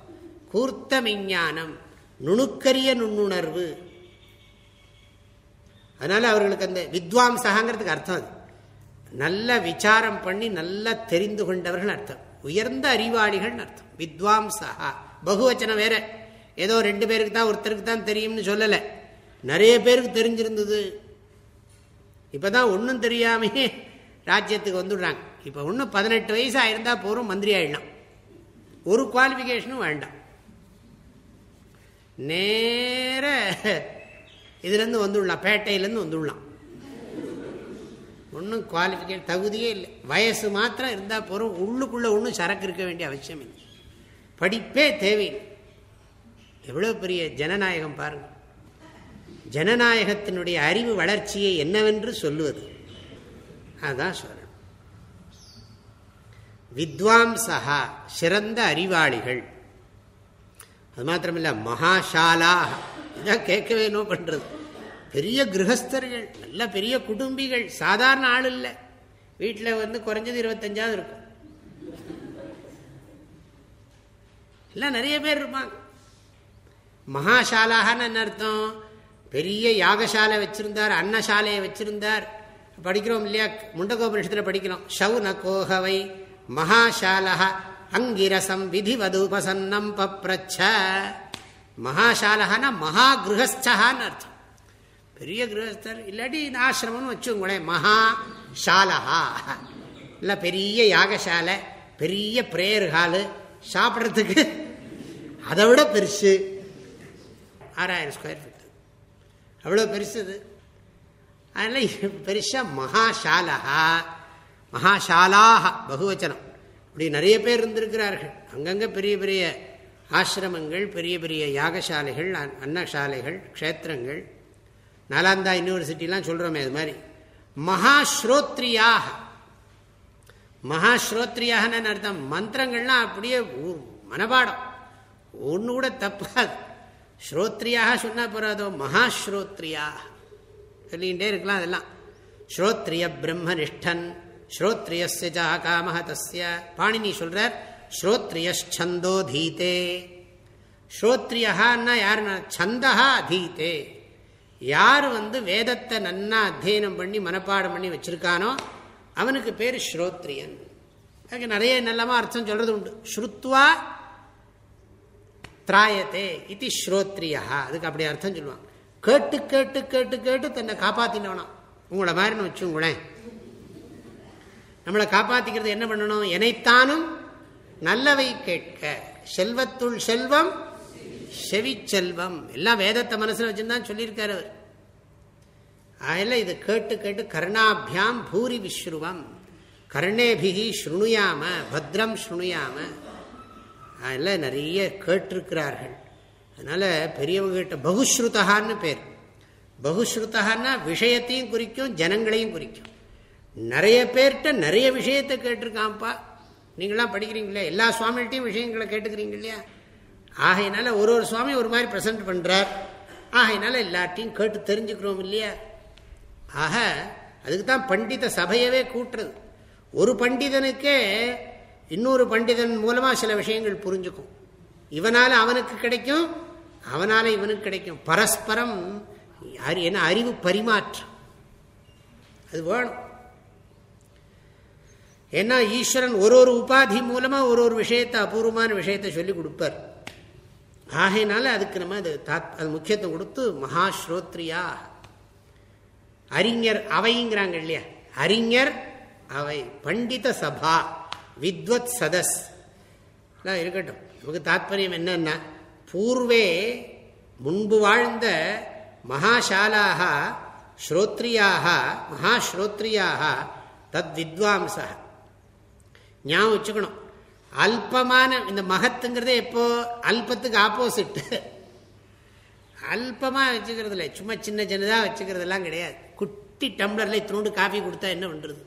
கூர்த்த விஞ்ஞானம் நுணுக்கரிய நுண்ணுணர்வு. அதனால அவர்களுக்கு அந்த வித்வாம்சகாங்கிறதுக்கு அர்த்தம் அது. நல்ல விசாரம் பண்ணி நல்லா தெரிந்து கொண்டவர்கள் அர்த்தம். உயர்ந்த அறிவாளிகள் அர்த்தம். வித்வாம்சகா. பகுவச்சனம் வேற. ஏதோ ரெண்டு பேருக்கு தான் ஒருத்தருக்கு தான் தெரியும்னு சொல்லலை. நிறைய பேருக்கு தெரிஞ்சிருந்தது. இப்போதான் ஒன்றும் தெரியாமையே ராஜ்யத்துக்கு வந்துடுறாங்க. இப்போ ஒன்றும் பதினெட்டு வயசு ஆயிருந்தா போகிறோம் மந்திரி ஆயிடலாம். ஒரு குவாலிஃபிகேஷனும் வேண்டாம். நேர. இதுலேருந்து வந்துடலாம் பேட்டையிலேருந்து வந்துடலாம். ஒன்றும் குவாலிஃபிகேட் தகுதியே இல்லை. வயசு மாத்திரம் இருந்தால் போகிறோம் உள்ளுக்குள்ளே ஒன்றும் சரக்கு இருக்க வேண்டிய அவசியம் இல்லை. படிப்பே தேவையில்லை. எவ்வளோ பெரிய ஜனநாயகம் பாருங்கள் ஜனநாயகத்தினுடைய அறிவு வளர்ச்சியை என்னவென்று சொல்லுவது. அதுதான் சொல்லணும் வித்வாம்சா சிறந்த அறிவாளிகள். அது மாத்திரமில்ல மகாஷாலா இதான் கேட்கவே என்ன பண்றது. பெரிய கிரகஸ்தர்கள் நல்ல பெரிய குடும்பிகள் சாதாரண ஆள் இல்லை. வீட்டில் வந்து குறைஞ்சது இருபத்தஞ்சாவது இருக்கும். எல்லாம் நிறைய பேர் இருப்பாங்க. மகாசாலாகன்னு என்ன அர்த்தம்? பெரிய யாகசாலை வச்சிருந்தார் அன்னசாலையை வச்சிருந்தார். படிக்கிறோம் இல்லையா? முண்டகோபனிஷத்தில் படிக்கிறோம். ஷவு ந கோகவை மகாசாலா அங்கிரசம் விதிவதுபசன்னம் பப்ரச்ச. மகாசாலகனா மகா கிரகஸ்தான்னு அர்த்தம். பெரிய கிரகஸ்தர் இல்லாட்டி இந்த ஆசிரமம்னு வச்சுங்களேன் மகா ஷாலஹா இல்லை பெரிய யாகசாலை பெரிய பிரேயர் ஹாலு சாப்பிட்றதுக்கு அதை விட பெருசு. ஆறாயிரம் ஸ்கொயர் ஃபீட் அவ்வளோ பெருசு இது. அதனால் பெருசாக மகாஷாலஹா மகாஷாலாக பகுவச்சனம். இப்படி நிறைய பேர் இருந்திருக்கிறார்கள். அங்கங்கே பெரிய பெரிய ஆசிரமங்கள் பெரிய பெரிய யாகசாலைகள் அன்னசாலைகள் க்ஷேத்திரங்கள். நாலாந்தா யூனிவர்சிட்டிலாம் சொல்கிறோமே அது மாதிரி. மகாஸ்ரோத்ரியாக. மகாஸ்ரோத்ரியாகனு அர்த்தம்? மந்திரங்கள்லாம் அப்படியே மனபாடம் ஒன்று கூட தப்பாது. ஸ்ரோத்ரியாக சொன்னால் போகிறதோ மகாஸ்ரோத்ரியாக. சொல்லிகிட்டே இருக்கலாம் அதெல்லாம். ஸ்ரோத்ரிய பிரம்மனிஷ்டன் ஸ்ரோத்ரியஸ்ய காமஹ தஸ்ய. பாணினி சொல்றார் ஸ்ரோத்ரியந்தோ தீதே. ஸ்ரோத்ரியஹான்னா யாருன்னா சந்தஹா அதீதே யார் வந்து வேதத்தை நன்னா அத்தியனம் பண்ணி மனப்பாடம் பண்ணி வச்சிருக்கானோ அவனுக்கு பேர் ஸ்ரோத்ரியன். அதுக்கு நிறைய நல்லமா அர்த்தம் சொல்றது உண்டு. ஸ்ருத்வா திராயத்தே இது ஸ்ரோத்ரியா அதுக்கு அப்படி அர்த்தம் சொல்லுவாங்க. கேட்டு கேட்டு கேட்டு கேட்டு தன்னை காப்பாத்தினவனா உங்களை மாதிரின்னு வச்சுங்களேன் நம்மளை காப்பாத்திக்கிறது என்ன பண்ணணும்? எனைத்தானும் நல்லவை கேட்க. செல்வத்துள் செல்வம் செவி செல்வம். எல்லாம் வேதத்தை மனசுல வச்சுதான் சொல்லியிருக்காரு அவர். அதில் இது கேட்டு கேட்டு கர்ணாபியாம் பூரி விஸ்ருவம் கர்ணேபிகி ஸ்ருணுயாம பத்ரம் ஸ்ருணுயாம. அதில் நிறைய கேட்டிருக்கிறார்கள். அதனால் பெரியவங்ககிட்ட பகுஸ்ருதகான்னு பேர். பகுஸ்ருதகான்னா விஷயத்தையும் குறிக்கும் ஜனங்களையும் குறிக்கும். நிறைய பேர்கிட்ட நிறைய விஷயத்தை கேட்டிருக்கான்ப்பா. நீங்களாம் படிக்கிறீங்களே எல்லா சுவாமிகிட்டையும் விஷயங்களை கேட்டுக்கிறீங்க இல்லையா? ஆகையினால ஒரு ஒரு சுவாமி ஒரு மாதிரி ப்ரெசென்ட் பண்ணுறார் ஆகையினால எல்லாத்தையும் கேட்டு தெரிஞ்சுக்கிறோம் இல்லையா? ஆக அதுக்கு தான் பண்டித சபையவே கூட்டுறது. ஒரு பண்டிதனுக்கே இன்னொரு பண்டிதன் மூலமாக சில விஷயங்கள் புரிஞ்சுக்கும். இவனால் அவனுக்கு கிடைக்கும் அவனால் இவனுக்கு கிடைக்கும். பரஸ்பரம் என்ன அறிவு பரிமாற்றம். அது வேணும். ஏன்னா ஈஸ்வரன் ஒரு ஒரு உபாதி மூலமாக ஒரு ஒரு விஷயத்தை அபூர்வமான விஷயத்தை சொல்லி கொடுப்பார். ஆகையினால அதுக்கு நம்ம அது தாத் அது முக்கியத்துவம் கொடுத்து மகாஸ்ரோத்ரியா. அறிஞர் அவைங்கிறாங்க இல்லையா? அறிஞர் அவை பண்டித சபா வித்வத் சதஸ். இருக்கட்டும். நமக்கு தாத்பரியம் என்னன்னா பூர்வே முன்பு வாழ்ந்த மகாசாலாக ஸ்ரோத்ரியாக மகாஸ்ரோத்ரியாக தத் வித்வாம்ச ஞாபகம் வச்சுக்கணும். அல்பமான இந்த மகத்துங்கிறதே எப்போ அல்பத்துக்கு ஆப்போசிட் அல்பமாக வச்சுக்கிறது இல்லை. சும்மா சின்ன சின்னதாக வச்சுக்கிறதெல்லாம் கிடையாது. குட்டி டம்ளரில் இத்தினோண்டு காஃபி கொடுத்தா என்ன பண்ணுறது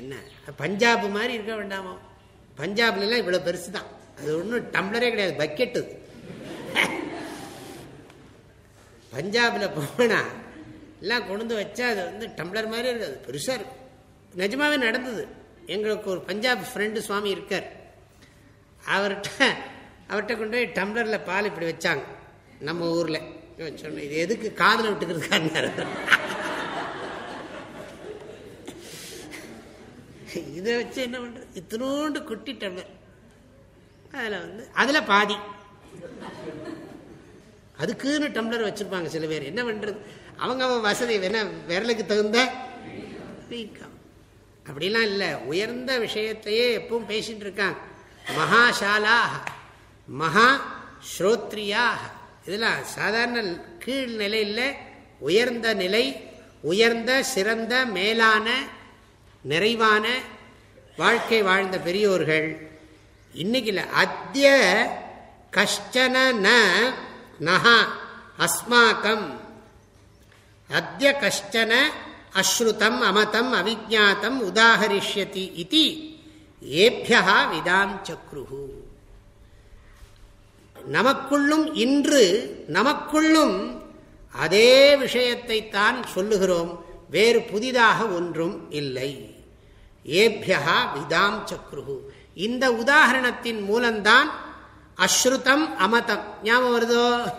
என்ன? பஞ்சாப் மாதிரி இருக்க வேண்டாமோ? பஞ்சாப்லாம் இவ்வளோ பெருசு தான் அது ஒன்றும் டம்ளரே கிடையாது. பக்கெட்டு பஞ்சாபில் போனால் எல்லாம் கொண்டு வச்சா அது வந்து டம்ளர் மாதிரி இருக்காது. பெருசாக இருக்கும். நிஜமாவே நடந்தது. எங்களுக்கு ஒரு பஞ்சாப் ஃப்ரெண்டு சுவாமி இருக்கார். அவர்கிட்ட அவர்கிட்ட கொண்டு போய் டம்ளரில் பால் இப்படி வச்சாங்க. நம்ம ஊரில். சொன்ன இது எதுக்கு காதில் விட்டுக்கிறதுக்காரு இதை வச்சு என்ன பண்ணுறது இத்தினோண்டு குட்டி டம்ளர். அதில் வந்து அதில் பாதி. அதுக்குன்னு டம்ளர் வச்சுருப்பாங்க சில பேர். என்ன பண்ணுறது அவங்க அவன் வசதி வேணா விரலுக்கு தகுந்த? அப்படிலாம் இல்லை. உயர்ந்த விஷயத்தையே எப்பவும் பேசிட்டு இருக்காங்க. மகாசாலாக மகா ஸ்ரோத்ரியாக இதெல்லாம் சாதாரண கீழ் நிலையில் உயர்ந்த நிலை உயர்ந்த சிறந்த மேலான நிறைவான வாழ்க்கை வாழ்ந்த பெரியோர்கள். இன்னைக்கு இல்லை. அத்திய கஷ்டன நகா அஸ்மாக்கம். அத்திய கஷ்டன அஸ்ருதம் அமதம் அவிஜாத்தம் உதாகரிஷ்யதி இது. ஏபியா விதாம் சக்ருஹு. நமக்குள்ளும் இன்று நமக்குள்ளும் அதே விஷயத்தை தான் சொல்லுகிறோம். வேறு புதிதாக ஒன்றும் இல்லை. ஏபியா விதாம் சக்ருஹு. இந்த உதாரணத்தின் மூலம்தான் அஸ்ருதம் அமதம். ஞாபகம் வருதோ?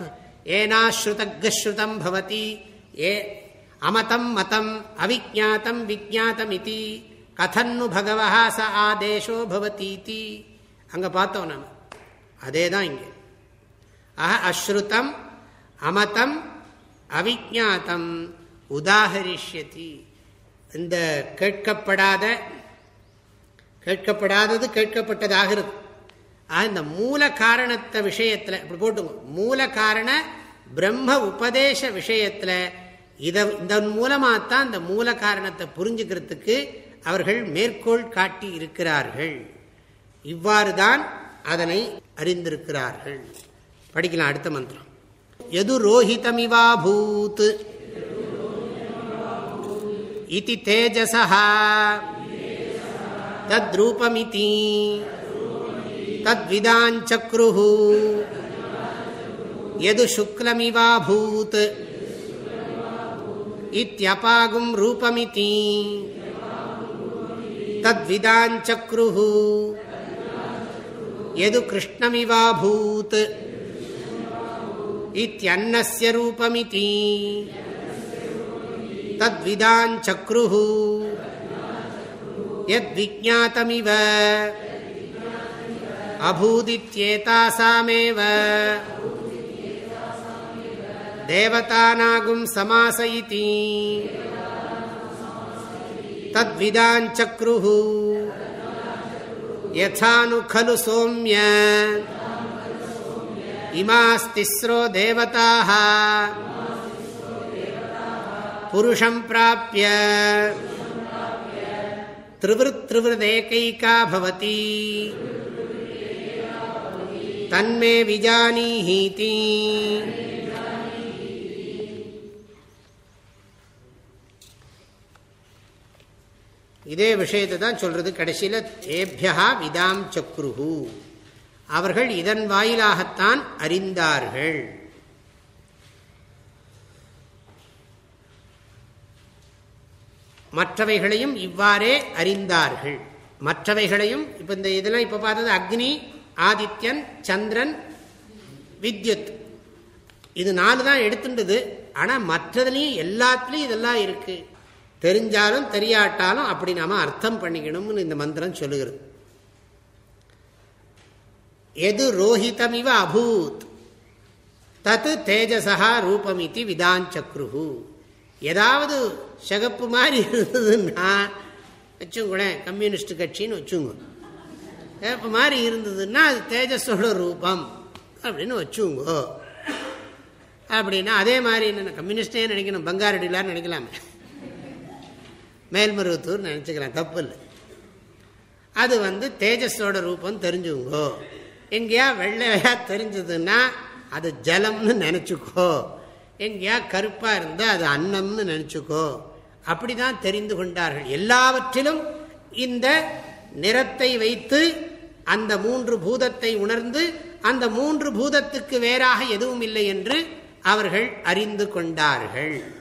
ஏனாஸ்ருதஸ்ருதம் பவதி. ஏ அமதம் மதம் அவிஜாத்தம் விஜாத்தம் இது கதன்னு பகவா ச ஆதேஷோ பவதீதி. அங்கே பார்த்தோம் நம்ம அதே தான் இங்கே. அஹ அஸ்ருதம் அமதம் அவிஜாத்தம் உதாகரிஷ்யதி. இந்த கேட்கப்படாத கேட்கப்படாதது கேட்கப்பட்டதாகிறது. இந்த மூல காரணத்தை விஷயத்தில் இப்படி போட்டுங்க. மூல காரண பிரம்ம உபதேச விஷயத்தில் இதை இதன் மூலமாக தான் இந்த மூல காரணத்தை புரிஞ்சுக்கிறதுக்கு அவர்கள் மேற்கோள் காட்டி இருக்கிறார்கள். இவ்வாறு தான் அதனை அறிந்திருக்கிறார்கள். படிக்கலாம் அடுத்த மந்திரம். எது ரோஹிதமிவா பூத்? இது தேஜசா தத்ரூபமிதி தத்விதாஞ்சக்ரு எது சுக்லமிவா பூத்? इत्यपागुं रूपमिति तद्विदाञ्चक्रुः यदु कृष्णमिवाभूत् इत्यन्नस्य रूपमिति तद्विदाञ्चक्रुः यद्विज्ञातमिव अभूदित्येतासामेव देवतानागुं समास इति तद्विदाञ्चक्रुः यथानु खलु सौम्य इमास्तिस्रो देवताः पुरुषं प्राप्य त्रिवृत्त्रिवृदेकैका भवति तन्मे विजानीहीति இதே விஷயத்தை தான் சொல்றது. கடைசியில் தேபியா விதாம் சக்ருஹு. அவர்கள் இதன் வாயிலாகத்தான் அறிந்தார்கள். மற்றவைகளையும் இவ்வாறே அறிந்தார்கள். மற்றவைகளையும் இப்போ இந்த இதெல்லாம் இப்போ பார்த்தது அக்னி ஆதித்யன் சந்திரன் வித்யுத். இது நாலு தான் எடுத்துட்டது ஆனால் மற்றதுலேயும் எல்லாத்துலேயும் இதெல்லாம் இருக்குது தெரிஞ்சாலும் தெரியாட்டாலும் அப்படி நாம் அர்த்தம் பண்ணிக்கணும்னு இந்த மந்திரம் சொல்லுகிறது. எது ரோஹிதமிவ அபூத் தத்து தேஜசா ரூபமிதி விதாஞ்சக்ருஹு. ஏதாவது சகப்பு மாதிரி இருந்ததுன்னா வச்சுங்களேன் கம்யூனிஸ்ட் கட்சின்னு வச்சுங்க. சகப்பு மாதிரி இருந்ததுன்னா அது தேஜஸோட ரூபம் அப்படின்னு வச்சுங்கோ. அப்படின்னா அதே மாதிரி என்ன கம்யூனிஸ்டே நினைக்கணும் பங்காரடிலான்னு நினைக்கலாமே. மேல்மருவத்தூர் நினச்சிக்கலாம் தப்பு இல்லை அது வந்து தேஜஸோட ரூபம் தெரிஞ்சுங்கோ. எங்கேயா வெள்ளையா தெரிஞ்சதுன்னா அது ஜலம்னு நினச்சிக்கோ. எங்கேயா கருப்பாக இருந்தால் அது அன்னம்னு நினச்சிக்கோ. அப்படிதான் தெரிந்து கொண்டார்கள். எல்லாவற்றிலும் இந்த நிறத்தை வைத்து அந்த மூன்று பூதத்தை உணர்ந்து அந்த மூன்று பூதத்துக்கு வேறாக எதுவும் இல்லை என்று அவர்கள் அறிந்து கொண்டார்கள்.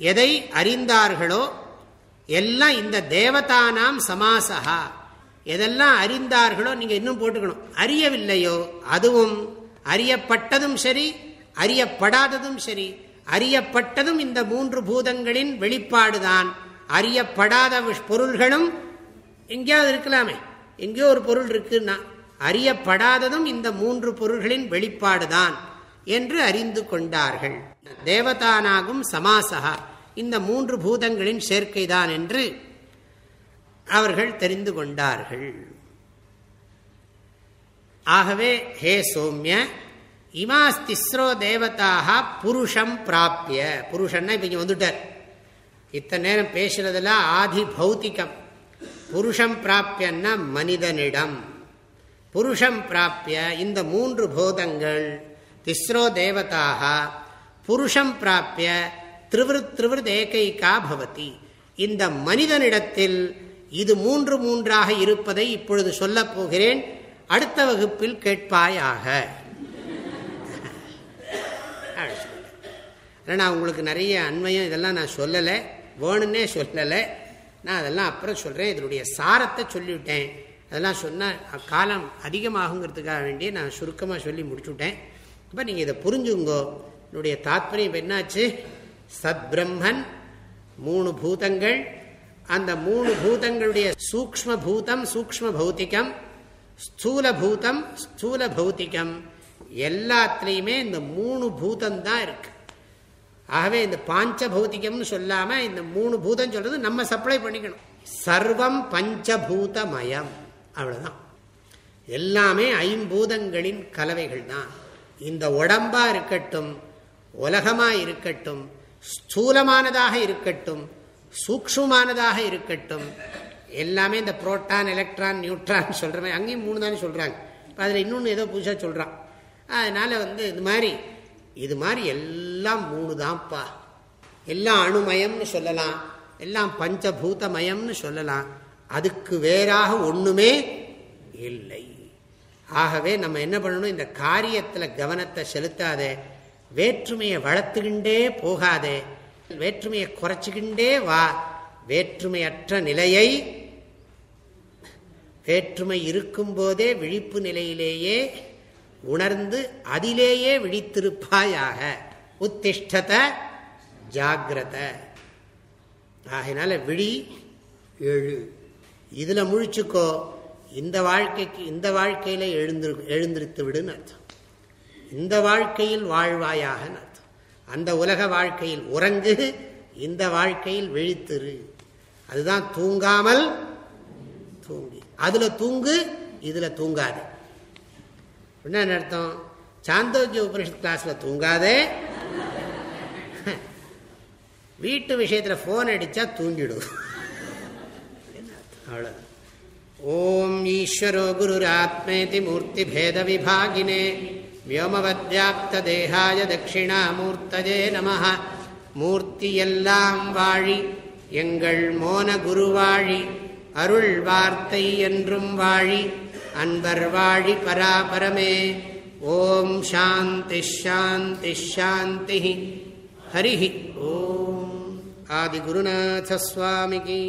எதை அறிந்தார்களோ எல்லாம் இந்த தேவதானாம் சமாசகா எதெல்லாம் அறிந்தார்களோ நீங்க இன்னும் போட்டுக்கணும். அறியவில்லையோ அதுவும் அறியப்பட்டதும் சரி அறியப்படாததும் சரி. அறியப்பட்டதும் இந்த மூன்று பூதங்களின் வெளிப்பாடுதான். அறியப்படாத பொருள்களும் எங்கேயாவது இருக்கலாமே. எங்கேயோ ஒரு பொருள் இருக்குன்னா அறியப்படாததும் இந்த மூன்று பொருள்களின் வெளிப்பாடுதான் என்று அறிந்து கொண்டார்கள். தேவதானாகும் சமாசகா இந்த மூன்று பூதங்களின் சேர்க்கைதான் என்று அவர்கள் தெரிந்து கொண்டார்கள். ஆகவே ஹே சோமிய இமாஸ் திஸ்ரோ தேவதாக புருஷம் பிராப்பிய புருஷன்னா இப்ப இங்க வந்துட்டார். இத்தனை நேரம் பேசுறதெல்லாம் ஆதி பௌத்திகம். புருஷம் பிராப்பியன்னா மனிதனிடம். புருஷம் பிராப்பிய இந்த மூன்று போதங்கள் திஸ்ரோ தேவதாக புருஷம் பிராப்பிய திருவிருத் திருவிருத் ஏகைக்கா பவதி. இந்த மனிதனிடத்தில் இது மூன்று மூன்றாக இருப்பதை இப்பொழுது சொல்லப் போகிறேன். அடுத்த வகுப்பில் கேட்பாயாக. நான் உங்களுக்கு நிறைய அண்மையும் இதெல்லாம் நான் சொல்லலை. வேணுன்னே சொல்லலை. நான் அதெல்லாம் அப்புறம் சொல்கிறேன் இதனுடைய சாரத்தை சொல்லிவிட்டேன். அதெல்லாம் சொன்னால் காலம் அதிகமாகுங்கிறதுக்காக வேண்டிய நான் சுருக்கமாக சொல்லி முடிச்சுவிட்டேன் இப்போ நீங்கள் இதை புரிஞ்சுங்கோ. என்னுடைய தாத்பரியம் என்னாச்சு? சத்பிரம்மன் மூணு பூதங்கள். அந்த மூணு பூதங்களுடைய சூக்ம பூதம் சூக்ம பௌத்திகம் ஸ்தூல பூதம் ஸ்தூல பௌத்திகம் எல்லாத்துலேயுமே இந்த மூணு பூதம் தான் இருக்கு. ஆகவே இந்த பாஞ்ச பௌத்திகம்னு சொல்லாம இந்த மூணு பூதம் சொல்றது நம்ம சப்ளை பண்ணிக்கணும். சர்வம் பஞ்சபூதமயம். அவ்வளவுதான். எல்லாமே ஐம்பூதங்களின் கலவைகள் தான் இந்த உடம்பா இருக்கட்டும் உலகமா இருக்கட்டும் ஸ்தூலமானதாக இருக்கட்டும் சூக்ஷமானதாக இருக்கட்டும் எல்லாமே இந்த புரோட்டான் எலக்ட்ரான் நியூட்ரான் சொல்கிறவன் அங்கேயும் மூணு தானே சொல்கிறாங்க இப்போ அதில் இன்னொன்று ஏதோ புதுசாக சொல்கிறான் அதனால் வந்து இது மாதிரி இது மாதிரி எல்லாம் மூணு தான்ப்பா. எல்லாம் அணுமயம்னு சொல்லலாம் எல்லாம் பஞ்சபூதமயம்னு சொல்லலாம். அதுக்கு வேறாக ஒன்றுமே இல்லை. ஆகவே நம்ம என்ன பண்ணணும்? இந்த காரியத்தில் கவனத்தை செலுத்தாதே வேற்றுமையை வளர்த்துக்கிண்டே போகாதே. வேற்றுமையை குறைச்சிக்கிண்டே வா. வேற்றுமையற்ற நிலையை வேற்றுமை இருக்கும்போதே விழிப்பு நிலையிலேயே உணர்ந்து அதிலேயே விழித்திருப்பாயாக. உத்திஷ்டத ஜாகிரத. ஆகினால விழி எழு. இதுல முழிச்சுக்கோ. இந்த வாழ்க்கைக்கு இந்த வாழ்க்கையில எழுந்திரு எழுந்திருத்து விடுன்னு அர்த்தம். இந்த வாழ்க்கையில் வாழ்வாயாக அர்த்தம் அந்த உலக வாழ்க்கையில் உறங்கு இந்த வாழ்க்கையில் விழித்திரு. அதுதான் தூங்காமல் தூங்கி. அதுல தூங்கு இதுல தூங்காது. என்ன அர்த்தம்? சாந்தோக்கிய உபனிஷத் கிளாஸ்ல தூங்காதே. வீட்டு விஷயத்துல போன் அடிச்சா தூங்கிடும். அவ்வளோ ஓம் ஈஸ்வரோ குருராத்மேதி மூர்த்தி பேத விபாகினே. வியோமவத்யாப்தேகாய தட்சிணாமூர்த்தஜே நம மூர்த்தியெல்லாம் வாழி எங்கள் மோன குருவாழி அருள் வார்த்தை என்றும் வாழி அன்பர் வாழி பராபரமே ஓம் சாந்தி ஷாந்தி ஷாந்தி ஹரி ஓம் ஆதிகுருநாசஸ்வாமிகி